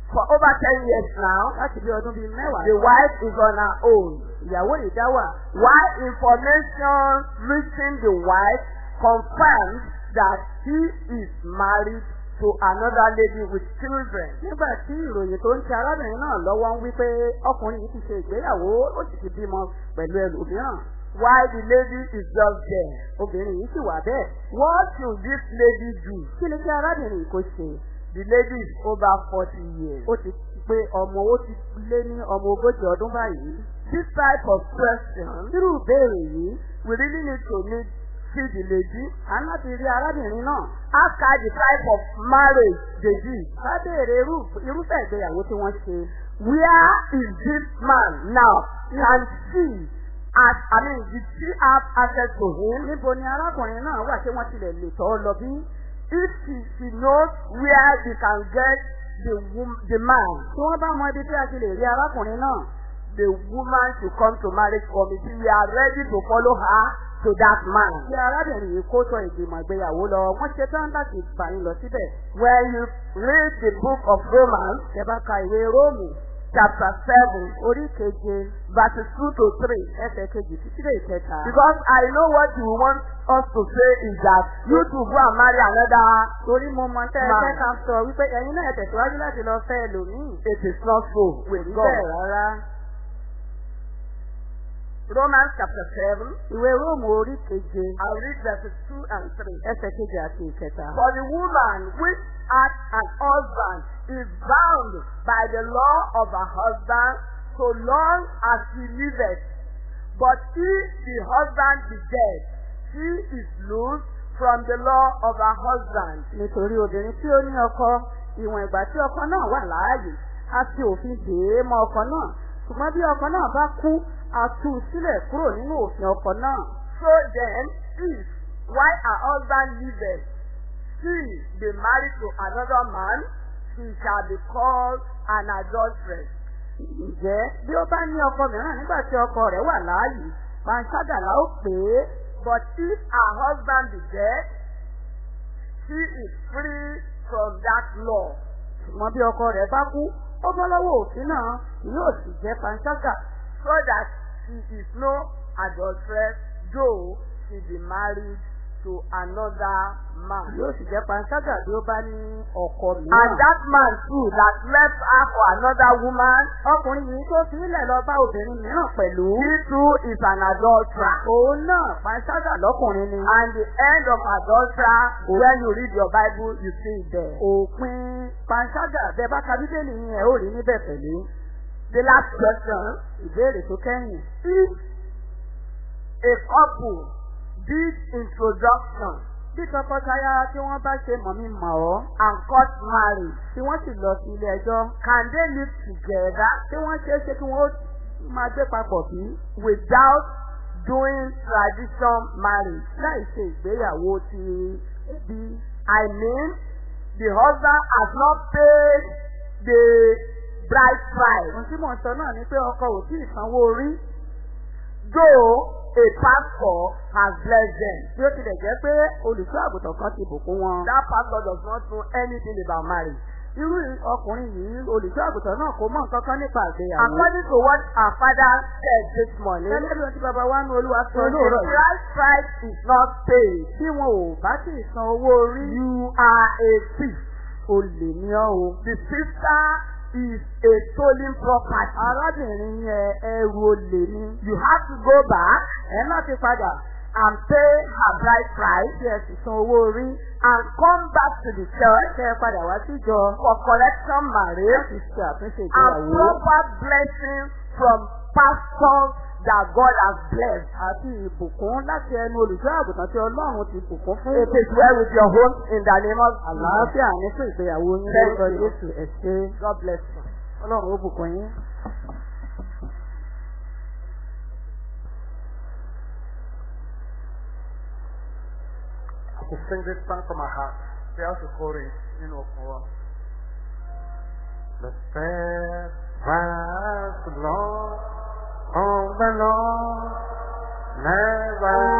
For over ten years now, láti bí ọdún bíi mẹ́wàá. the wife is on her own. ìyàwó yìí dá wà. While information reaching the wife confirms that he is married to another lady with children. nígbà tí ìròyìn tó ń ṣe arábìnrin náà lọ́wọ́ ń wí pé ọkùnrin yìí ti ṣe ìgbéyàwó ó sì ti bímọ pẹ̀lú ẹlòmíràn. While the lady is just there. obìnrin yìí sì wà bẹ́ẹ̀. What should this lady do? kí ni kí arábìnrin kó ṣe? The lady is over forty years. ó ti pé ọmọ ó ti lé ní ọmọ ogójì ọdún báyìí. This type of question, irú ìbéèrè yìí we really need to need see the lady, a ní láti rí arábìnrin náà. ask her the type of marriage they did. ká béèrè irú- irúfẹ́ ìgbéyàwó tí wọ́n ṣe. Where is this man now? Can she, as, I mean, did she have access to him? If she, knows where she can get the the man, tí wọ́n bá mọ ibi tí the woman should come to marriage committee. We are ready to follow her to that man. Tí arábìnrin yìí kó tọ ìgbìmọ̀ ìgbéyàwó lọ, wọ́n ṣe tán láti fàyín lọ síbẹ̀. When you read the book of Romans, Ẹ bá ka ìwé Róòmù chapter 7, orí keje verses 2 to 3. ẹsẹ̀ kejì títí dé ìkẹta. Because I know what you want us to say is that you to go and marry another, Torí mo mọ tẹ́ ẹ Man. ká sọ wípé ẹ̀yin náà tẹ̀síwájú láti lọ fẹ́ ẹlòmíì. it is not so with Rí God. bẹ́ẹ̀ rárá. Romans chapter 7, Ìwé Róòmù orí keje I'll read verses 2 and 3. ẹsẹ̀ kejì àti ìkẹta. For the woman which hath an husband is bound by the law of her husband so long as he liveth. But if the husband be dead, she is loose from the law of her husband. Nítorí obìnrin tí ó ní ọkọ, ìwọ̀n ìgbà tí ọkọ náà wà láàyè, a fi òfin dè é mọ́ ọkọ náà. Ṣùgbọ́n bí ọkọ náà bá kú, a tú u sílẹ̀ kúrò nínú òfin ọkọ náà. So then, if while her husband liveth, she be married to another man, she shall be called an adulteress. Ǹjẹ́ bí ó bá ní ọkọ mìíràn nígbà tí ọkọ rẹ̀ wà láàyè, panṣágà la ó pè é. But if her husband be dead, she is free from that law. Ṣùgbọ́n bí ọkọ rẹ̀ bá kú, ó bọ́ lọ́wọ́ òfin náà, yóò sì jẹ́ panṣágà. So that she is no adulteress, though she be married to another man. Yóò sì jẹ́ panṣágà bí ó bá ní ọkọ And mìíràn. that man too that left her for another woman, Ọkùnrin yìí tó fi ilẹ̀ lọ bá obìnrin mìíràn pẹ̀lú. he too is an adulterer. Òun náà panṣágà lọ́kùnrin ni. And the end of adulterer, when you read your Bible, you see it there. Òpin panṣágà bẹ́ẹ̀ bá ka bíbélì yín ẹ̀ ó rí níbẹ̀ pẹ̀lú. The last question, Ìbéèrè tó kẹ́yìn. if a couple did introduction Bí tọkọtaya tí wọ́n bá ṣe mọ̀ mí mọ̀ and got married, tí wọ́n sì lọ sí ilé ẹjọ́, can they live together tí wọ́n ṣe é ṣe kí wọ́n máa gbé papọ̀ bí? without doing tradition marriage? Láì ṣe ìgbéyàwó ti ẹbí. I mean, the husband has not paid the bride price. Ohun tí mò ń sọ náà ni pé ọkọ ò tí ì sanwó orí. Though a pastor has blessed them. Bí ó tilẹ̀ jẹ́ pé olùṣọ́ àgùntàn kan ti bùkún wọn. That pastor does not know anything about marriage. Irú ọkùnrin yìí olùṣọ́ àgùntàn náà kò mọ̀ nǹkan kan nípa àgbéyàwó. According to what our father said this morning, Gẹ́gẹ́ bí ohun tí bàbá wa nu olúwa sọ the lóòrọ̀ yìí. bride price is not paid. Tí wọn ò bá sì san owó orí, You are a thief. olè ní ọ́ o. The sister is a stolen property. Arábìnrin yẹn ẹrù olè ni. You have to go back Ẹ náà ti padà and pay her bride price sì san owó orí. and come back to the church ẹ padà wá síjọ. for correction marriage Láti ṣe àtúnṣe and ìgbéyàwó. proper blessing from pastors that God has blessed. Àti ìbùkún láti ẹnu olùṣọ́ àgùntàn tí Ọlọ́run ti bùkún fún. It is well with your home in the name of Allah. Àlàáfíà ní fún ìgbéyàwó yín Thank lórúkọ you. Jésù ẹ ṣé. God bless you. Ọlọ́run ó bùkún yín. To sing this song from our heart. Bí a sì kórè nínú ọkàn wa. The steadfast love of the Lord never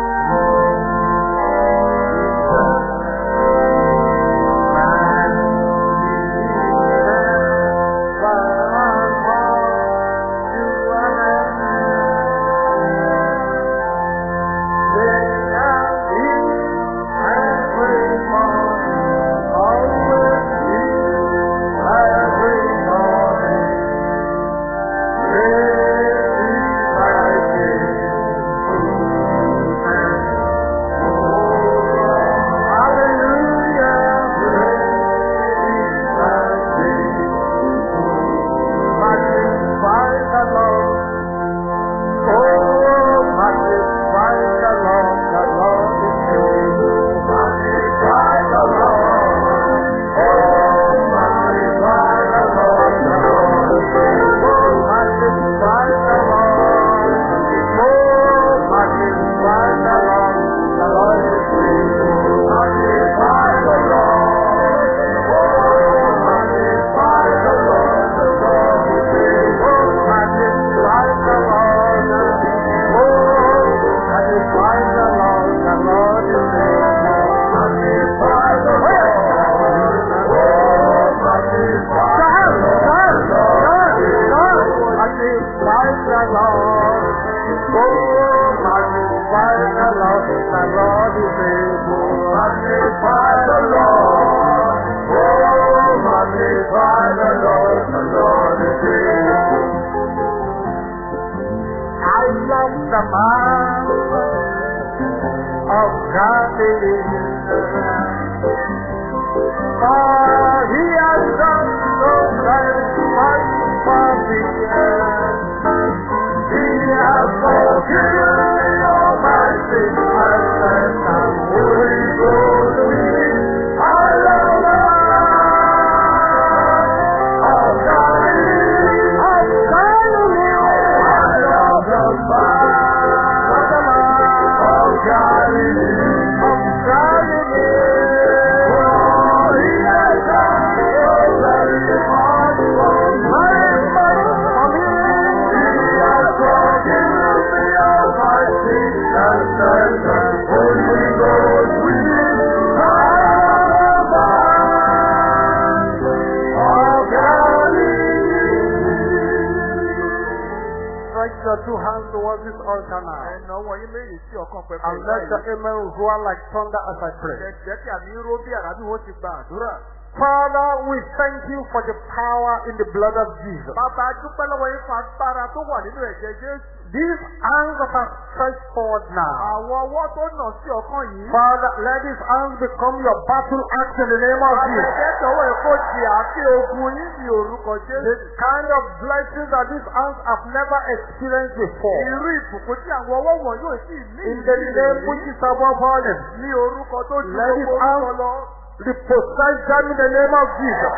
agbára tó wà nínú ẹ̀jẹ̀ Jésù. These hands that are stretched forward now. Àwọn ọwọ́ tó nà sí ọkàn yìí. Father, let these hands become your battle axe in the name of Jesus. Àtẹ̀jẹ́ tọwọ́ ẹ̀kọ́ di àti ogun yín ní orúkọ The Jésù. kind of blessings that these hands have never experienced before. Irú ìbùkún tí àwọn ọwọ́ wọn yóò sì ní In the name which is above all ní orúkọ tó ju gbogbo orúkọ lọ. Repossess them in the name of Jesus.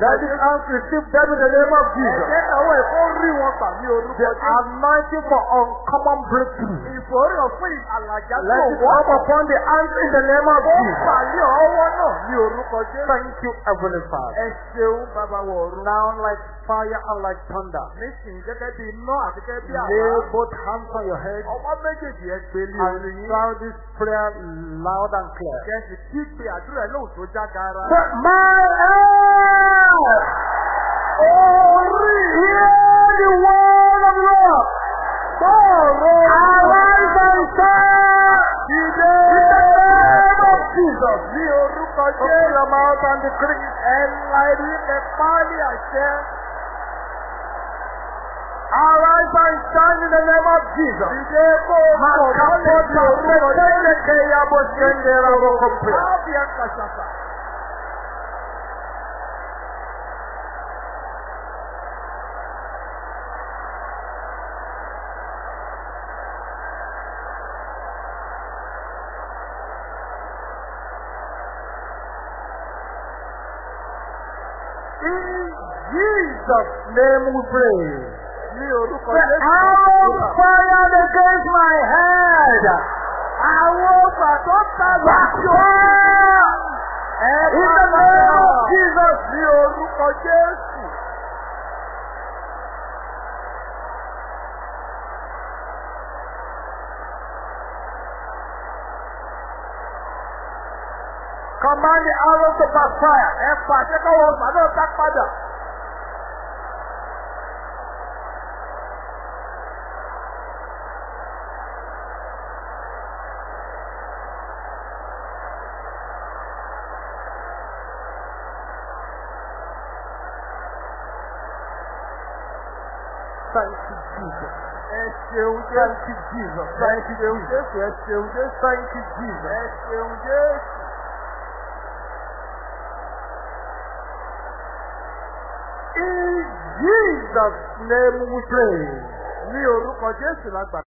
Let the hands receive them in the name of Jesus. The anointing for uncommon breakthrough. Let it come upon the hands in the name of Jesus. Thank you, Heavenly Father. Now, like fire and like thunder, lay both hands on your head and shout this prayer loud and clear. Kẹ̀sì àdúrà gara. Say, My head, hear the word of the Lord. Arise and the name of Jesus. Ní orúkọ Jésù. your mouth and decree. Ẹ̀la ẹ̀rí ẹ̀ pálí àṣẹ. Arise and shine in the name of Jesus. In Jesus' name we pray. Arrow fired against my head. Àwọn ọgbà tó tí ó In the name of Jesus. ní orúkọ Jésù. Command the arrow to backfire. Ẹ pàṣẹ káwọn ọgbà náà tá padà. Ṣeun Thank you, Jesus. Thank you. Jésù. Ẹ ṣeun Jésù. Thank you, Jesus. Ẹ ṣeun Jésù. In Jesus' name we pray. Ní orúkọ Jésù la gbà.